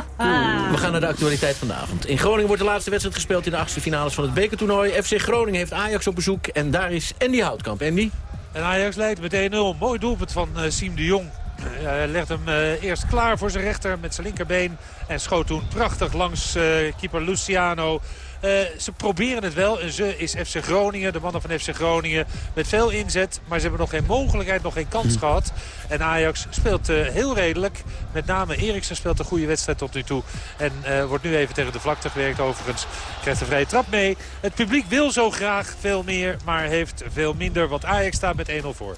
We gaan naar de actualiteit van de avond. In Groningen wordt de laatste wedstrijd gespeeld in de achtste finales van het bekertoernooi. FC Groningen heeft Ajax op bezoek en daar is Andy Houtkamp. Andy? En Ajax leidt met 1-0. Mooi doelpunt van eh, Siem de Jong. Eh, Hij legt hem eh, eerst klaar voor zijn rechter met zijn linkerbeen. En schoot toen prachtig langs eh, keeper Luciano. Eh, ze proberen het wel. En ze is FC Groningen, de mannen van FC Groningen, met veel inzet. Maar ze hebben nog geen mogelijkheid, nog geen kans gehad. En Ajax speelt eh, heel redelijk. Met name Eriksen speelt een goede wedstrijd tot nu toe. En eh, wordt nu even tegen de vlakte gewerkt overigens. Krijgt een vrije trap mee. Het publiek wil zo graag veel meer, maar heeft veel minder. Want Ajax staat met 1-0 voor.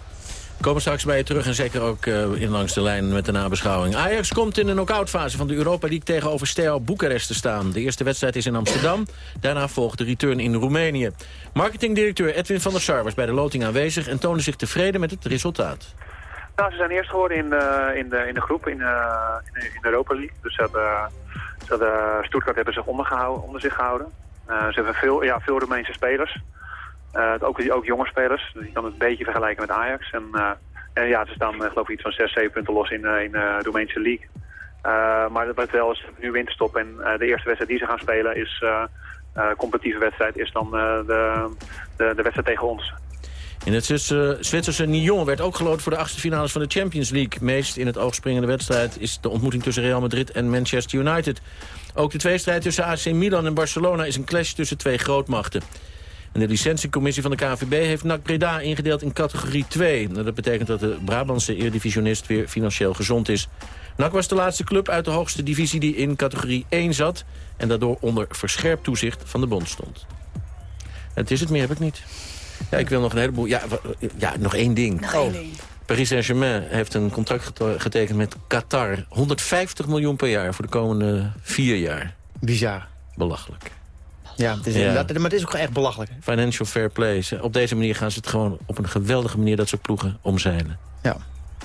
Komen straks bij je terug en zeker ook eh, in langs de lijn met de nabeschouwing. Ajax komt in de knock-outfase van de Europa League tegenover Steaua Boekarest te staan. De eerste wedstrijd is in Amsterdam. Daarna volgt de return in Roemenië. Marketingdirecteur Edwin van der Sar was bij de loting aanwezig... en toonde zich tevreden met het resultaat. Nou, ze zijn eerst geworden in de, in de, in de groep in, eh, de, in Europa League. Dus ze hebben, ze hebben, hebben zich ondergehouden, onder zich gehouden. Eh, ze hebben veel, ja, veel Roemeense spelers. Eh, ook, ook jonge spelers. Dus kan het een beetje vergelijken met Ajax. En, eh, en ja, ze staan eh, geloof ik iets van 6, 7 punten los in, de Roemeense League. Maar wat wel is nu winterstop. En de eerste wedstrijd die ze gaan spelen is... competitieve wedstrijd is dan de, de, de wedstrijd tegen ons. In het Zwitserse Nyon werd ook geloot voor de achtste finales van de Champions League. Meest in het oog springende wedstrijd is de ontmoeting tussen Real Madrid en Manchester United. Ook de tweestrijd tussen AC Milan en Barcelona is een clash tussen twee grootmachten. En de licentiecommissie van de KVB heeft NAC Breda ingedeeld in categorie 2. Nou, dat betekent dat de Brabantse eredivisionist weer financieel gezond is. NAC was de laatste club uit de hoogste divisie die in categorie 1 zat... en daardoor onder verscherpt toezicht van de bond stond. Het is het, meer heb ik niet. Ja, ik wil nog een heleboel... Ja, ja nog één ding. Nog één ding. Paris Saint-Germain heeft een contract getekend met Qatar. 150 miljoen per jaar voor de komende vier jaar. Bizar. Belachelijk. Ja, het is, ja. maar het is ook echt belachelijk. Financial fair play. Op deze manier gaan ze het gewoon op een geweldige manier dat ze ploegen omzeilen. Ja.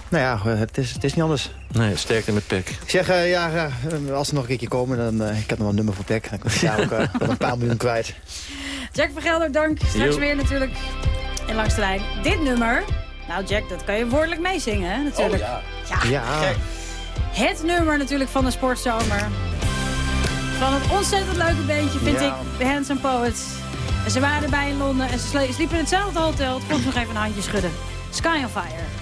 Nou ja, het is, het is niet anders. Nee, sterker met Peck. Ik zeg, uh, ja, ja, als ze nog een keertje komen, dan uh, ik heb nog wel een nummer voor Peck. Dan kan ik daar ook uh, een paar miljoen kwijt. Jack van Gelder, dank. Straks weer natuurlijk. En langs de lijn. Dit nummer, nou Jack, dat kan je woordelijk meezingen, hè, natuurlijk. Oh, ja. Ja. ja. Het nummer natuurlijk van de sportzomer. Van het ontzettend leuke beentje vind ik The Handsome Poets. En ze waren erbij in Londen en ze sliepen in hetzelfde hotel. Het kon nog even een handje schudden. Sky on Fire.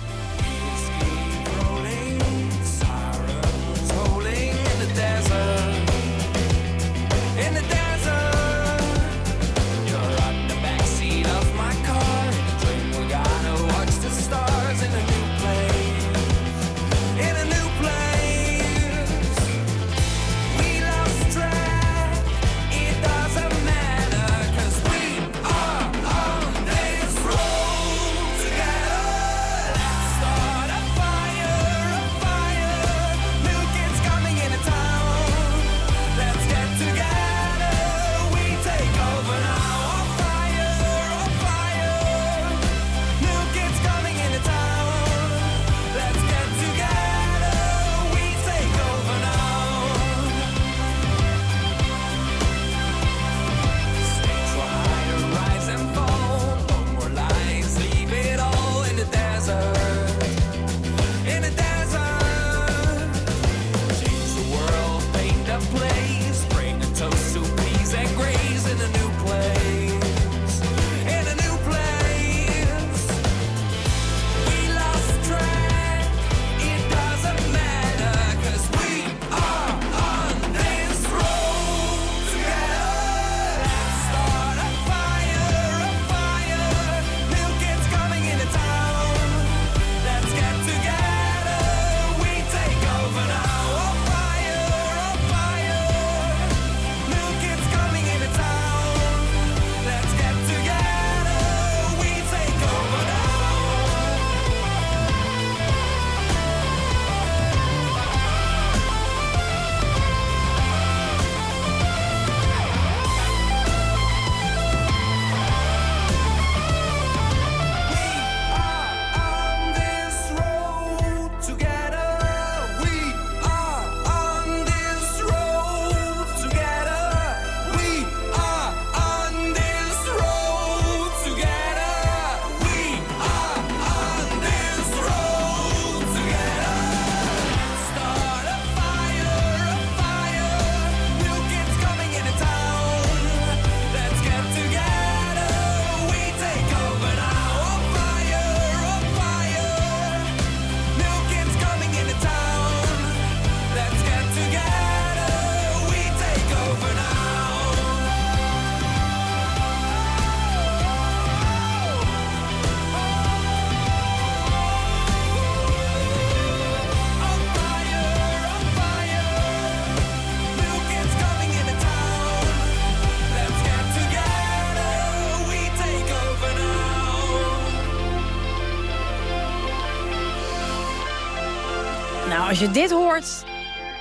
Je dit hoort,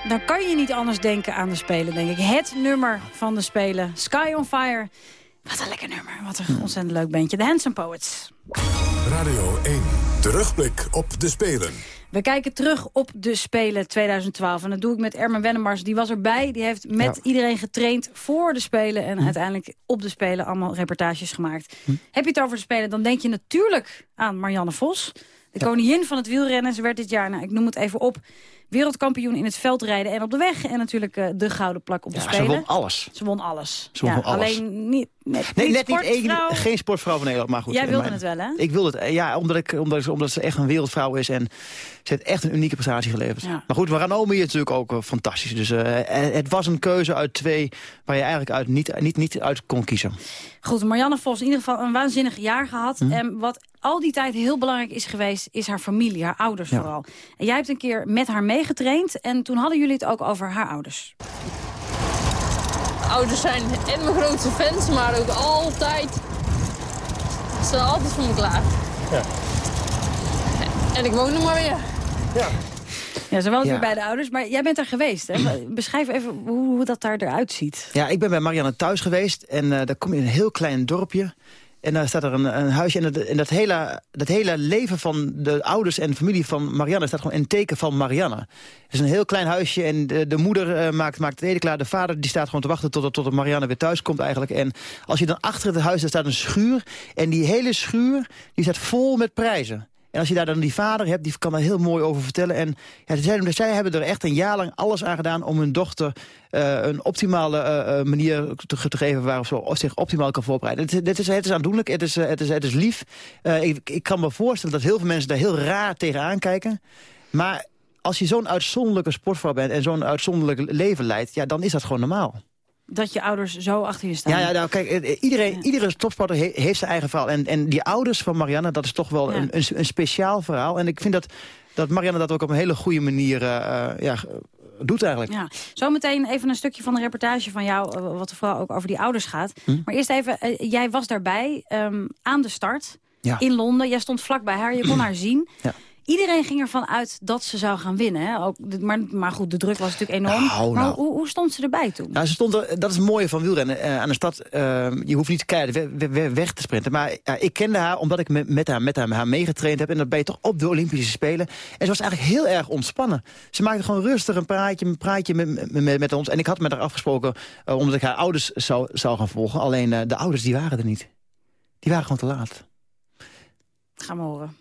dan kan je niet anders denken aan de Spelen, denk ik. Het nummer van de Spelen, Sky on Fire. Wat een lekker nummer, wat een ontzettend leuk bandje. The Handsome Poets. Radio 1, terugblik op de Spelen. We kijken terug op de Spelen 2012. En dat doe ik met Ermen Wennemars. Die was erbij. Die heeft met iedereen getraind voor de Spelen. En hm. uiteindelijk op de Spelen allemaal reportages gemaakt. Hm. Heb je het over de Spelen, dan denk je natuurlijk aan Marianne Vos. De koningin van het wielrennen. Ze werd dit jaar, nou, ik noem het even op, Wereldkampioen in het veldrijden en op de weg. En natuurlijk uh, de gouden plak op de Spelen. Ze won alles. Ze won alles. Ze won ja, alles. Alleen niet, net, nee, niet net niet sportvrouw. geen sportvrouw van Nederland, maar goed. Jij wilde het wel, hè? Ik wilde het, eh, ja, omdat, ik, omdat, omdat ze echt een wereldvrouw is en ze heeft echt een unieke prestatie geleverd. Ja. Maar goed, Ranomi is natuurlijk ook eh, fantastisch. Dus eh, eh, het was een keuze uit twee waar je eigenlijk uit niet, niet, niet uit kon kiezen. Goed, Marianne Vos in ieder geval een waanzinnig jaar gehad. Hm. En wat al die tijd heel belangrijk is geweest, is haar familie, haar ouders Ja. vooral. En jij hebt een keer met haar meegetraind en toen hadden jullie het ook over haar ouders. Ouders zijn en mijn grootste fans, maar ook altijd... Ze staan altijd voor me klaar. Ja. En ik woon er maar weer. Ja. Ja, ze woont Ja. weer bij de ouders, maar jij bent er geweest. Hè? Beschrijf even hoe, hoe dat daar eruit ziet. Ja, ik ben bij Marianne thuis geweest en eh, daar kom je in een heel klein dorpje. En daar staat er een, een huisje. En, dat, dat, hele, dat hele leven van de ouders en familie van Marianne staat gewoon in teken van Marianne. Het is een heel klein huisje en de, de moeder eh, maakt, maakt het eten klaar. De vader die staat gewoon te wachten tot, tot Marianne weer thuis komt eigenlijk. En als je dan achter het huis, daar staat een schuur. En die hele schuur die staat vol met prijzen. En als je daar dan die vader hebt, die kan daar heel mooi over vertellen. En ja, zij, zij hebben er echt een jaar lang alles aan gedaan om hun dochter eh, een optimale eh, eh, manier te, geven waarop ze zich optimaal kan voorbereiden. Het, het, is, het is aandoenlijk, het is, het is, het is lief. Ik, ik kan me voorstellen dat heel veel mensen daar heel raar tegenaan kijken. Maar als je zo'n uitzonderlijke sportvrouw bent en zo'n uitzonderlijk leven leidt, ja, dan is dat gewoon normaal. Dat je ouders zo achter je staan. Ja, ja nou, kijk, eh, iedereen, iedere topsporter he- heeft zijn eigen verhaal. En, en die ouders van Marianne, dat is toch wel Ja. een, een, een speciaal verhaal. En ik vind dat, dat Marianne dat ook op een hele goede manier eh, eh, ja, doet eigenlijk. Ja, zometeen even een stukje van de reportage van jou... eh, wat er vooral ook over die ouders gaat. Hm? Maar eerst even, eh, jij was daarbij ehm, aan de start Ja. in Londen. Jij stond vlak bij haar, je kon haar zien. Ja. Iedereen ging ervan uit dat ze zou gaan winnen. Hè? Ook, maar, maar goed, de druk was natuurlijk enorm. Nou, maar nou. Hoe, hoe stond ze erbij toen? Nou, ze stond er, dat is het mooie van wielrennen eh, aan de stad. eh, je hoeft niet keihard we- we- we- weg te sprinten. Maar ik kende haar omdat ik met, met, haar, met haar, meegetraind heb. En dat ben je toch op de Olympische Spelen. En ze was eigenlijk heel erg ontspannen. Ze maakte gewoon rustig een praatje, een praatje met, met, met ons. En ik had met haar afgesproken eh, omdat ik haar ouders zou, zou gaan volgen. Alleen eh, de ouders die waren er niet. Die waren gewoon te laat. Gaan we horen.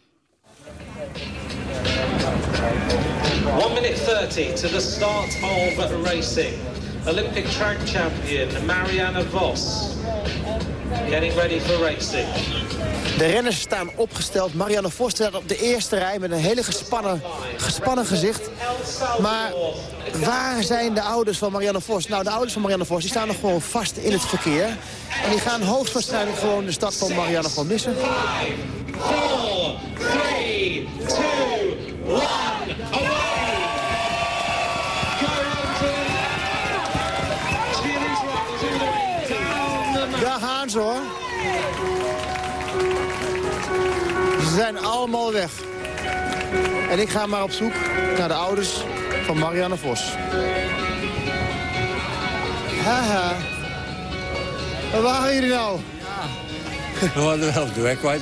1 minute 30 to the start of racing. Olympic track champion Marianne Vos getting ready for racing. De renners staan opgesteld. Marianne Vos staat op de eerste rij met een hele gespannen, gespannen gezicht. Maar waar zijn de ouders van Marianne Vos? Nou, de ouders van Marianne Vos die staan nog gewoon vast in het verkeer. En die gaan hoogstwaarschijnlijk gewoon de stad van Marianne gewoon missen. 4, 3, 2, 1, away! Daar gaan ze hoor. Ze zijn allemaal weg. En ik ga maar op zoek naar de ouders van Marianne Vos. Haha. Waar waren jullie nou? We hadden wel de weg kwijt.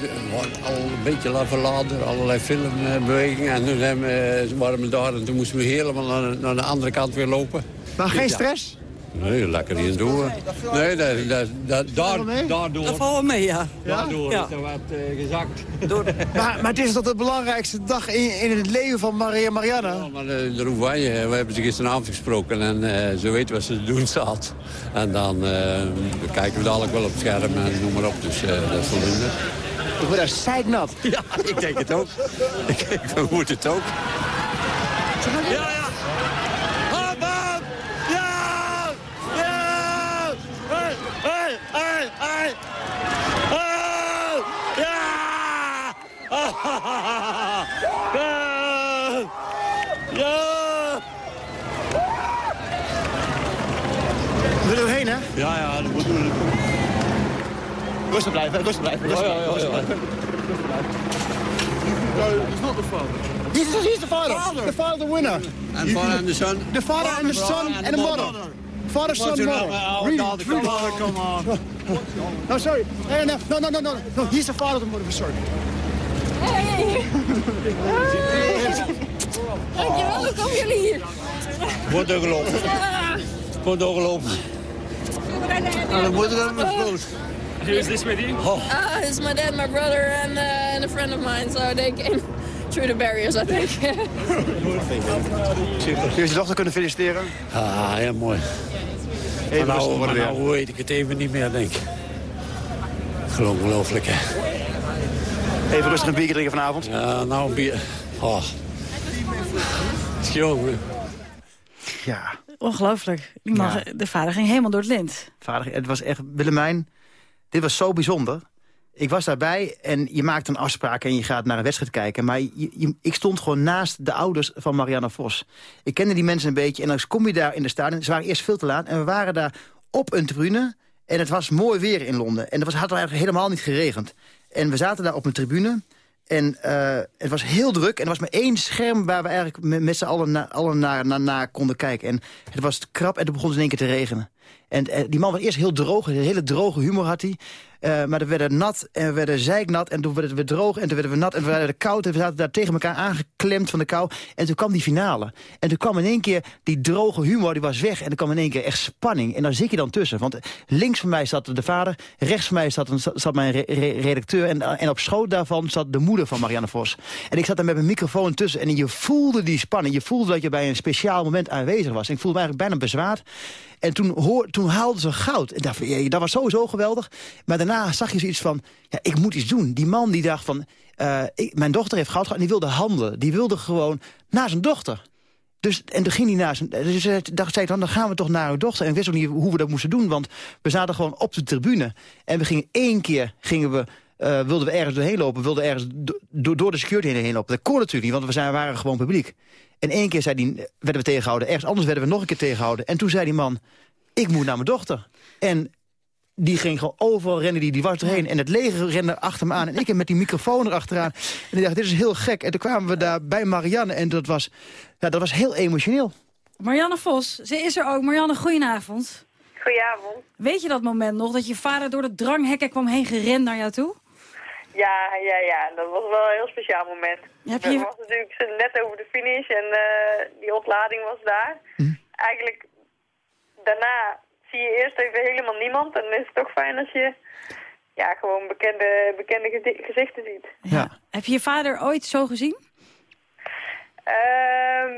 Al een beetje verladen, allerlei filmbewegingen. En toen waren we daar en toen moesten we helemaal naar, de- naar de andere kant weer lopen. Maar geen stress? Nee, lekker hier door. Nee, dat, dat, dat, daar, daardoor. Dat valt wel mee, ja. Daardoor Ja. is er wat eh, gezakt. Maar, maar het is toch de belangrijkste dag in, in het leven van Maria Marianne? Maar uh, daar hoeven wij, eh, we hebben ze gisteravond gesproken en eh, ze weet wat ze te doen staat. En dan eh, kijken we dadelijk wel op het scherm en noem maar op. Dus eh, dat is voldoende. Ik word daar. Ja, ik denk het ook. ik, ik vermoed het ook. Ja, ja. Hop, hop. Ja! Ja! Hey, hey, hey, hey. Oh! Ja! Ja! Ja! We willen erheen, hè? Ja, ja, dat moeten we. Rustig blijven, rustig blijven. Rustig Ja, ja, ja, blijven, rustig blijven. No, it's not the father. He's, he's the father. The father, the winner. And father and the son. The father and the son and the mother. Father, son, mother. Come on, come on. No, sorry. Eh, No, no, no, no, no. He's the father, the mother. Sorry. Hey! Dankjewel, hoe komen jullie hier? Wordt er gelopen. Wordt er gelopen. Nou, dan moet er dan met vloot. Who is this with you? Uh, it's my dad, my brother, and, uh, and a friend of mine. So they came through the barriers, I think. Kun je je dochter kunnen feliciteren? Ah, ja, mooi. Even maar nou, worden maar nou weet ik het even niet meer, denk ik. Ongelooflijk, hè. Even rustig een biertje drinken vanavond. Ja, nou een bier. Oh. Jongen. Ja. Ongelooflijk. Die man, Ja. De vader ging helemaal door het lint. Vader, het was echt... Willemijn, dit was zo bijzonder. Ik was daarbij en je maakt een afspraak en je gaat naar een wedstrijd kijken. Maar je, je- ik stond gewoon naast de ouders van Marianne Vos. Ik kende die mensen een beetje en dan kom je daar in de stadion. Ze waren eerst veel te laat en we waren daar op een tribune. En het was mooi weer in Londen. En het was, had eigenlijk helemaal niet geregend. En we zaten daar op een tribune. En eh, het was heel druk. En er was maar één scherm waar we eigenlijk met, z'n allen, allen naar, naar, naar konden kijken. En het was krap en toen begon het in één keer te regenen. En eh, die man was eerst heel droog. Een hele droge humor had hij. Eh, maar we werden nat en we werden zeiknat. En toen werden we droog en toen werden we nat. En we werden koud. En we zaten daar tegen elkaar aangeklemd van de kou. En toen kwam die finale. En toen kwam in één keer die droge humor, die was weg. En er kwam in één keer echt spanning. En daar zit je dan tussen. Want links van mij zat de vader. Rechts van mij zat, zat mijn re- re- redacteur. En, en op schoot daarvan zat de moeder van Marianne Vos. En ik zat daar met mijn microfoon tussen. En je voelde die spanning. Je voelde dat je bij een speciaal moment aanwezig was. En ik voelde me eigenlijk bijna bezwaard. En toen, hoor, toen haalden ze goud. En ja, dat was sowieso geweldig. Maar daarna zag je zoiets van, ja, ik moet iets doen. Die man die dacht van, eh, mijn dochter heeft goud gehad. En die wilde handelen. Die wilde gewoon naar zijn dochter. Dus, en toen ging hij naar zijn... Dus eh, zij dan, dan gaan we toch naar uw dochter. En wist ook niet hoe we dat moesten doen. Want we zaten gewoon op de tribune. En we gingen één keer, gingen we, eh, wilden we ergens doorheen lopen. Wilden ergens do- do- door de security heen lopen. Dat kon natuurlijk niet, want we zijn, waren gewoon publiek. En één keer zei die, werden we tegengehouden. Ergens anders werden we nog een keer tegengehouden. En toen zei die man, ik moet naar mijn dochter. En die ging gewoon overal rennen, die, die was erheen. En het leger rende achter me aan. En ik met die microfoon erachteraan. En ik dacht, dit is heel gek. En toen kwamen we daar bij Marianne. En dat was, ja, dat was heel emotioneel. Marianne Vos, ze is er ook. Marianne, goedenavond. Goedenavond. Weet je dat moment nog dat je vader door de dranghekken kwam heen gerend naar jou toe? Ja, ja, ja, dat was wel een heel speciaal moment. Heb je- was natuurlijk net over de finish en eh, die ontlading was daar. Eigenlijk, daarna zie je eerst even helemaal niemand. En dan is het toch fijn als je ja, gewoon bekende, bekende gezi- gezichten ziet. Ja. Heb je je vader ooit zo gezien? Ehm,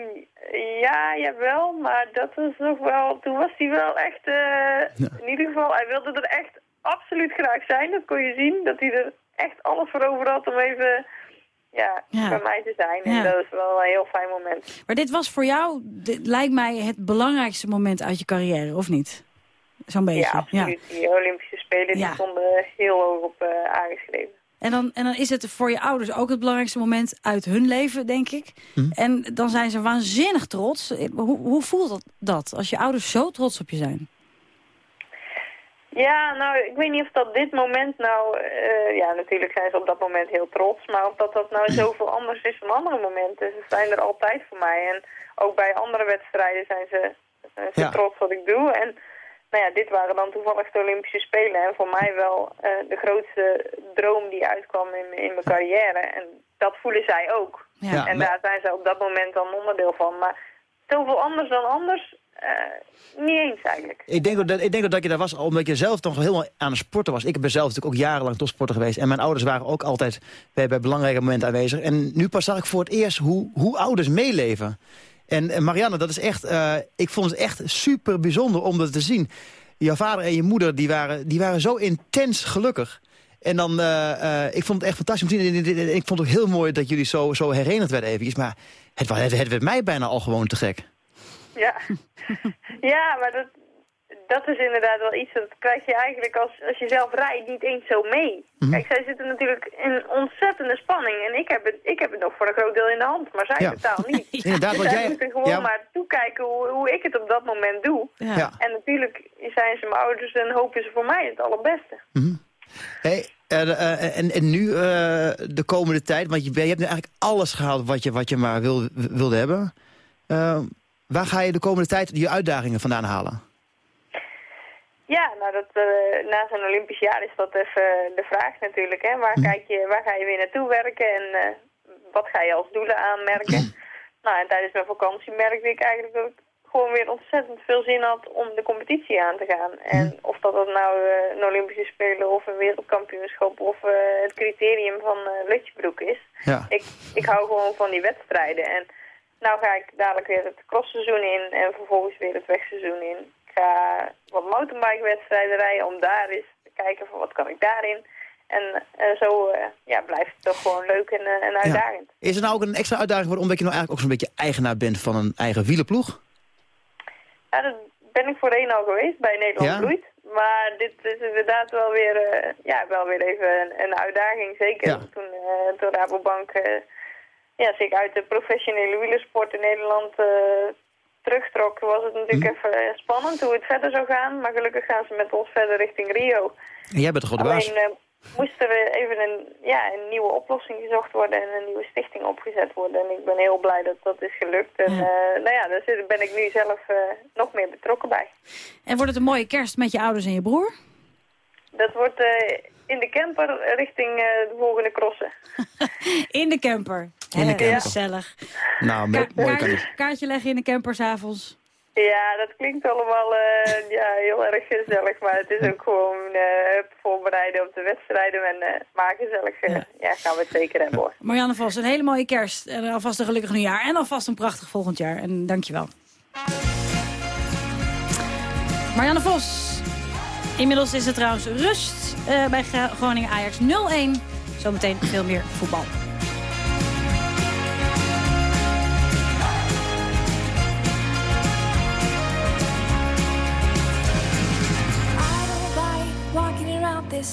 ja, jawel, maar dat was nog wel... Toen was hij wel echt... eh, In ieder geval, hij wilde er echt absoluut graag zijn. Dat kon je zien, dat hij er echt alles voor over had om even... Ja, Ja. bij mij te zijn. En Ja. dat is wel een heel fijn moment. Maar dit was voor jou, dit lijkt mij, het belangrijkste moment uit je carrière, of niet? Zo'n beetje. Ja, absoluut. Die Olympische Spelen Ja. die stonden heel hoog op eh aangeschreven. En dan, en dan is het voor je ouders ook het belangrijkste moment uit hun leven, denk ik. En dan zijn ze waanzinnig trots. Hoe, hoe voelt dat, dat, als je ouders zo trots op je zijn? Ja, nou, ik weet niet of dat dit moment nou... eh, ja, natuurlijk zijn ze op dat moment heel trots. Maar of dat dat nou zoveel anders is dan andere momenten. Ze zijn er altijd voor mij. En ook bij andere wedstrijden zijn ze, zijn ze Ja. trots wat ik doe. En nou ja, dit waren dan toevallig de Olympische Spelen. En voor mij wel eh, de grootste droom die uitkwam in, in mijn carrière. En dat voelen zij ook. Ja, en maar- daar zijn ze op dat moment dan onderdeel van. Maar zoveel anders dan anders... eh, niet eens eigenlijk. Ik denk, dat, ik denk dat je daar was omdat je zelf toch helemaal aan het sporten was. Ik ben zelf natuurlijk ook jarenlang topsporter geweest. En mijn ouders waren ook altijd bij, bij belangrijke momenten aanwezig. En nu pas zag ik voor het eerst hoe, hoe ouders meeleven. En, Marianne, dat is echt, eh, ik vond het echt super bijzonder om dat te zien. Jouw vader en je moeder, die waren, die waren zo intens gelukkig. En dan, eh, ik vond het echt fantastisch om te zien. En- en- en Ik vond het ook heel mooi dat jullie zo, zo herenigd werden eventjes. Maar het, het, het werd mij bijna al gewoon te gek. Ja, ja maar dat, dat is inderdaad wel iets, dat krijg je eigenlijk als, als je zelf rijdt niet eens zo mee. Mhm. Kijk, zij zitten natuurlijk in ontzettende spanning en ik heb, het, ik heb het nog voor een groot deel in de hand, maar zij Ja. totaal niet. Inderdaad, dus wat zij jij- moeten gewoon ja. maar toekijken hoe, hoe ik het op dat moment doe. Ja. En natuurlijk zijn ze mijn ouders en hopen ze voor mij het allerbeste. Hey, en, eh, en, en nu eh, de komende tijd, want je, je hebt nu eigenlijk alles gehaald wat je, wat je maar wil, wilde hebben. Eh, waar ga je de komende tijd je uitdagingen vandaan halen? Ja, nou dat, eh, na zo'n Olympisch jaar is dat even de vraag natuurlijk. Hè? Waar, kijk je, waar ga je weer naartoe werken en eh, wat ga je als doelen aanmerken? nou, en tijdens mijn vakantie merkte ik eigenlijk dat ik gewoon weer ontzettend veel zin had om de competitie aan te gaan. En of dat, dat nou uh, een Olympische Spelen of een wereldkampioenschap of het criterium van Lutjebroek is. Ja. Ik, ik hou gewoon van die wedstrijden. En nou ga ik dadelijk weer het crossseizoen in en vervolgens weer het wegseizoen in. Ik ga wat mountainbike wedstrijden rijden om daar eens te kijken van wat kan ik daarin. En uh, zo uh, ja, blijft het toch gewoon leuk en, uh, en uitdagend. Ja. Is er nou ook een extra uitdaging voor omdat je nou eigenlijk ook zo'n beetje eigenaar bent van een eigen wielenploeg? Ja, dat ben ik voorheen al geweest bij Nederland Ja? Bloeit. Maar dit is inderdaad wel weer, eh, ja, wel weer even een, een uitdaging. Zeker Ja. toen, eh toen Rabobank eh, ja, zich uit de professionele wielersport in Nederland eh, terugtrok, was het natuurlijk even eh, spannend hoe het verder zou gaan. Maar gelukkig gaan ze met ons verder richting Rio. En jij bent de grote baas. Alleen eh, moest er eh, even een, ja, een nieuwe oplossing gezocht worden en een nieuwe stichting opgezet worden. En ik ben heel blij dat dat is gelukt. En eh, nou ja, daar zit- ben ik nu zelf eh, nog meer betrokken bij. En wordt het een mooie kerst met je ouders en je broer? Dat wordt eh, in de camper richting eh, de volgende crossen. In de camper. In de Hè, camper. Gezellig. Nou, mooi kan kaartje, leggen in de camper s'avonds. Ja, dat klinkt allemaal eh, ja, heel erg gezellig. Maar het is ook gewoon eh, voorbereiden op de wedstrijden. En, eh, maar gezellig eh, ja. gaan we het zeker hebben hoor. Marianne Vos, een hele mooie kerst. En alvast een gelukkig nieuwjaar. En alvast een prachtig volgend jaar. En dankjewel. Marianne Vos. Inmiddels is het trouwens rust eh, bij Gro- Groningen Ajax 0-1. Zometeen veel meer voetbal.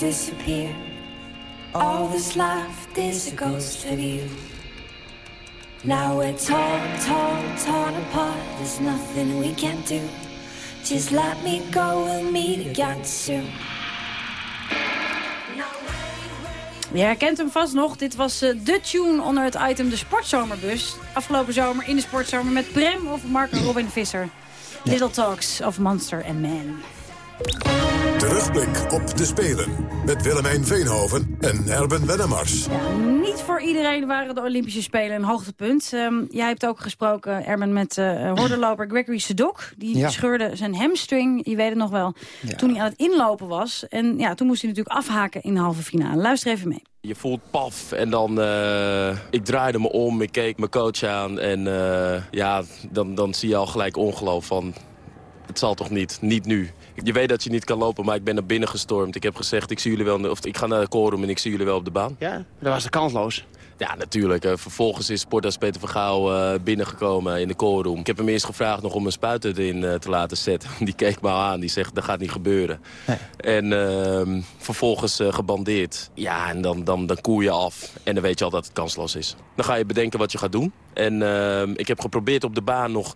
disappear. All that's left is a ghost of you. Now we're torn, torn, torn apart. There's nothing we can do. Just let me go, we'll meet again soon. Je herkent hem vast nog. Dit was eh, de tune onder het item de Sportzomerbus. Afgelopen zomer in de Sportzomer met Prem of Mark en Robin Visser. Little Talks of Monster and Man. Terugblik op de Spelen met Willemijn Veenhoven en Erben Wennemars. Niet voor iedereen waren de Olympische Spelen een hoogtepunt. Um, jij hebt ook gesproken, Erben, met uh, hordenloper Gregory Sedok. Die Ja. scheurde zijn hamstring, je weet het nog wel, toen hij aan het inlopen was. En ja, toen moest hij natuurlijk afhaken in de halve finale. Luister even mee. Je voelt paf en dan, eh, ik draaide me om, ik keek mijn coach aan en eh, ja, dan, dan zie je al gelijk ongeloof van, het zal toch niet, niet nu. Je weet dat je niet kan lopen, maar ik ben naar binnen gestormd. Ik heb gezegd, ik, zie jullie wel, of ik ga naar de korum en ik zie jullie wel op de baan. Ja, dat was de kansloos. Ja, natuurlijk. Eh, vervolgens is sportarts Peter Vergouw eh binnengekomen in de callroom. Ik heb hem eerst gevraagd nog om een spuit erin eh, te laten zetten. Die keek me al aan. Die zegt, dat gaat niet gebeuren. En ehm, vervolgens eh, gebandeerd. Ja, en dan, dan, dan koer je af. En dan weet je al dat het kansloos is. Dan ga je bedenken wat je gaat doen. En ehm, ik heb geprobeerd op de baan nog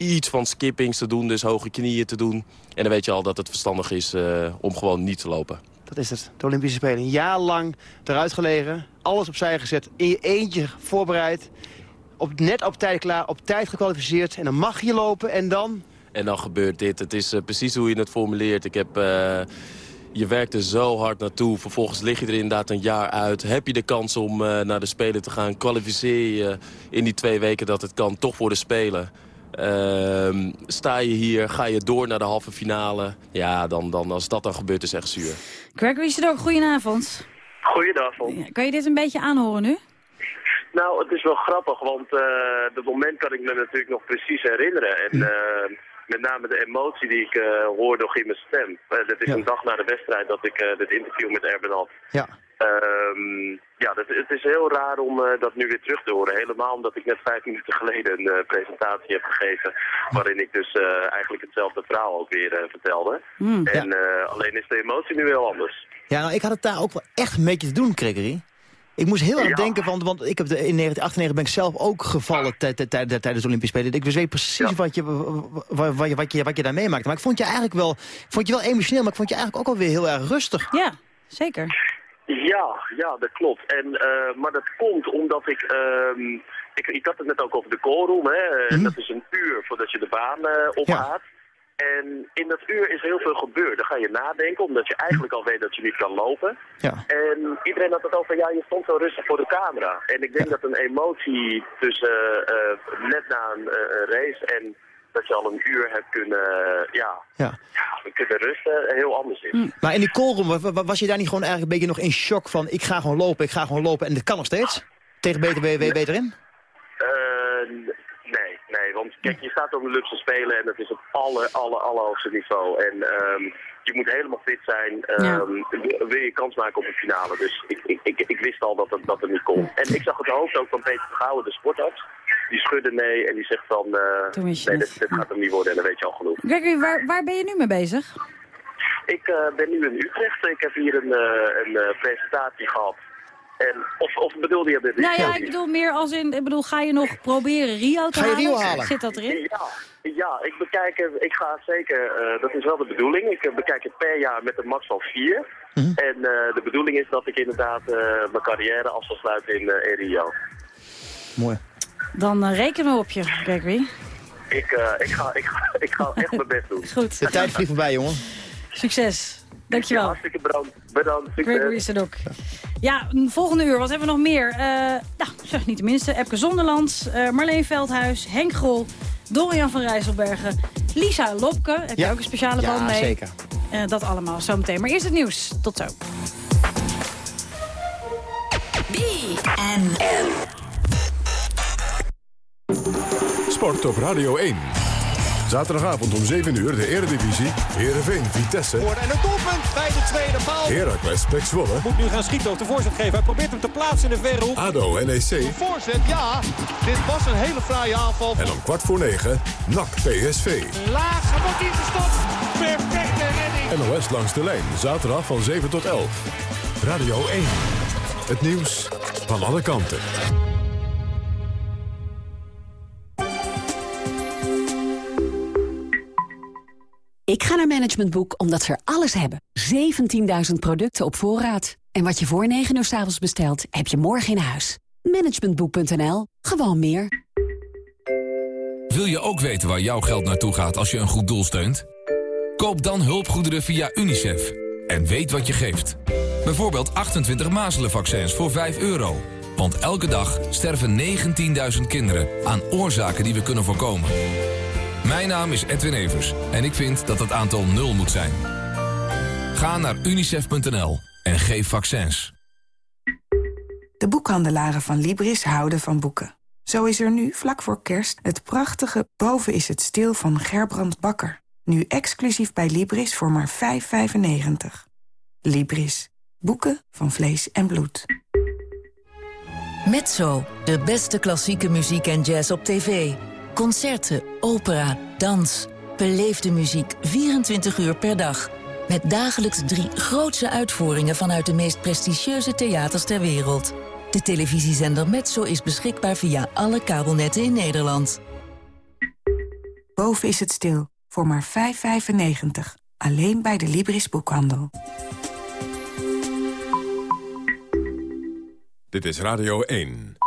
iets van skippings te doen. Dus hoge knieën te doen. En dan weet je al dat het verstandig is eh, om gewoon niet te lopen. Dat is het. De Olympische Spelen. Een jaar lang eruit gelegen. Alles opzij gezet. In je eentje voorbereid. Op, net op tijd klaar. Op tijd gekwalificeerd. En dan mag je lopen. En dan... En dan gebeurt dit. Het is eh, precies hoe je het formuleert. Ik heb... eh, je werkt er zo hard naartoe. Vervolgens lig je er inderdaad een jaar uit. Heb je de kans om naar de Spelen te gaan? Kwalificeer je in die twee weken dat het kan toch voor de Spelen? Ehm, sta je hier, ga je door naar de halve finale? Ja, dan, dan, als dat dan gebeurt is echt zuur. Gregory Sedok, goedenavond. Goedenavond. Kan je dit een beetje aanhoren nu? Nou, het is wel grappig, want eh dat moment kan ik me natuurlijk nog precies herinneren. En eh, met name de emotie die ik eh, hoor nog in mijn stem. Eh, dat is een dag na de wedstrijd dat ik eh, dit interview met Erben had. Ja. Ehm, ja, dat, het is heel raar om eh, dat nu weer terug te horen. Helemaal omdat ik net vijf minuten geleden een eh, presentatie heb gegeven... waarin ik dus eh, eigenlijk hetzelfde verhaal ook weer eh, vertelde. Hmm, ja. en eh, alleen is de emotie nu heel anders. Ja, nou, ik had het daar ook wel echt een beetje te doen, Gregory. Ik moest heel erg denken, want, want ik heb de, in 1998 ben ik zelf ook gevallen tij- tij- tij- tijdens de Olympische Spelen. Ik weet precies wat, je, wa- wa- je, wat, je, wat je daar meemaakte. Maar ik vond je eigenlijk wel, ik vond je wel emotioneel, maar ik vond je eigenlijk ook alweer heel erg rustig. Ja, zeker. Ja, ja, dat klopt. En, eh, maar dat komt omdat ik, ehm, ik... Ik had het net ook over de callroom, hè. Eh, Dat is een uur voordat je de baan eh, opgaat. En in dat uur is heel veel gebeurd. Dan ga je nadenken, omdat je eigenlijk al weet dat je niet kan lopen. Ja. En iedereen had het over, ja, je stond zo rustig voor de camera. En ik denk dat een emotie tussen eh, net na een race en dat je al een uur hebt kunnen, ja, Ja. ja, kunnen rusten, heel anders is. Maar in die wa- was je daar niet gewoon eigenlijk een beetje nog in shock van... ik ga gewoon lopen, ik ga gewoon lopen en dit kan nog steeds? Tegen beter, beter, beter in? Eh, nee, nee, want kijk, je staat op de luxe spelen en dat is op alle, alle, allerhoogste niveau. En ehm, je moet helemaal fit zijn, ehm, wil je kans maken op een finale. Dus ik, ik, ik, ik wist al dat het, dat het niet kon. En ik zag het hoofd ook van Peter Vergouwen, de sportarts. Die schudde nee en die zegt van, eh, nee, het. dit, dit gaat hem niet worden en dan weet je al genoeg. Gregory, waar, waar ben je nu mee bezig? Ik eh, ben nu in Utrecht. Ik heb hier een, eh, een eh, presentatie gehad. En, of, of bedoelde je dit? Nou ja, ik bedoel meer als in, ik bedoel, ga je nog proberen Rio te Ga je halen? Rio halen? Zit dat erin? Ja, ja ik bekijk, het- ik ga zeker, eh, dat is wel de bedoeling. Ik bekijk het per jaar met een max van vier. Mhm. En eh, de bedoeling is dat ik inderdaad eh, mijn carrière af zal sluiten in, eh, in Rio. Mooi. Dan eh, rekenen we op je, Gregory. Ik, eh, ik, ga, ik, ga, ik ga echt mijn best doen. Goed. De tijd vliegt voorbij, jongen. Succes. Dankjewel. hartstikke bedankt. Bedankt. Succes. Gregory Sedok. Ja, volgende uur, wat hebben we nog meer? Eh, nou, zeg niet de minste. Epke Zonderland, eh, Marleen Veldhuis, Henk Grol, Dorian van Rijsselbergen, Lisa Lopke. Heb je Ja. ook een speciale Ja, band mee? zeker. Eh, dat allemaal zometeen. Maar eerst het nieuws. Tot zo. Sport op Radio 1. Zaterdagavond om 7 uur de Eredivisie. Heerenveen, Vitesse. En een doelpunt bij de tweede paal. Heracles, Pek Zwolle. Moet nu gaan schieten of de voorzet geven. Hij probeert hem te plaatsen in de verre hoek. ADO, NEC. Voorzet, ja. Dit was een hele fraaie aanval. En om kwart voor negen, NAC, PSV. Laag, wordt hier gestopt. Perfecte redding. NOS langs de lijn, zaterdag van 7 tot 11. Radio 1. Het nieuws van alle kanten. Ik ga naar Management Boek omdat ze er alles hebben. 17.000 producten op voorraad. En wat je voor 9 uur s avonds bestelt, heb je morgen in huis. Managementboek.nl. Gewoon meer. Wil je ook weten waar jouw geld naartoe gaat als je een goed doel steunt? Koop dan hulpgoederen via UNICEF. En weet wat je geeft. Bijvoorbeeld 28 mazelenvaccins voor 5 euro. Want elke dag sterven 19.000 kinderen aan oorzaken die we kunnen voorkomen. Mijn naam is Edwin Evers en ik vind dat het aantal nul moet zijn. Ga naar unicef.nl en geef vaccins. De boekhandelaren van Libris houden van boeken. Zo is er nu, vlak voor kerst, het prachtige Boven is het stil van Gerbrand Bakker. Nu exclusief bij Libris voor maar 5,95. Libris. Boeken van vlees en bloed. Mezzo, de beste klassieke muziek en jazz op tv. Concerten, opera, dans. Beleefde muziek 24 uur per dag. Met dagelijks drie grootse uitvoeringen vanuit de meest prestigieuze theaters ter wereld. De televisiezender Metso is beschikbaar via alle kabelnetten in Nederland. Boven is het stil, voor maar 5,95. Alleen bij de Libris Boekhandel. Dit is Radio 1.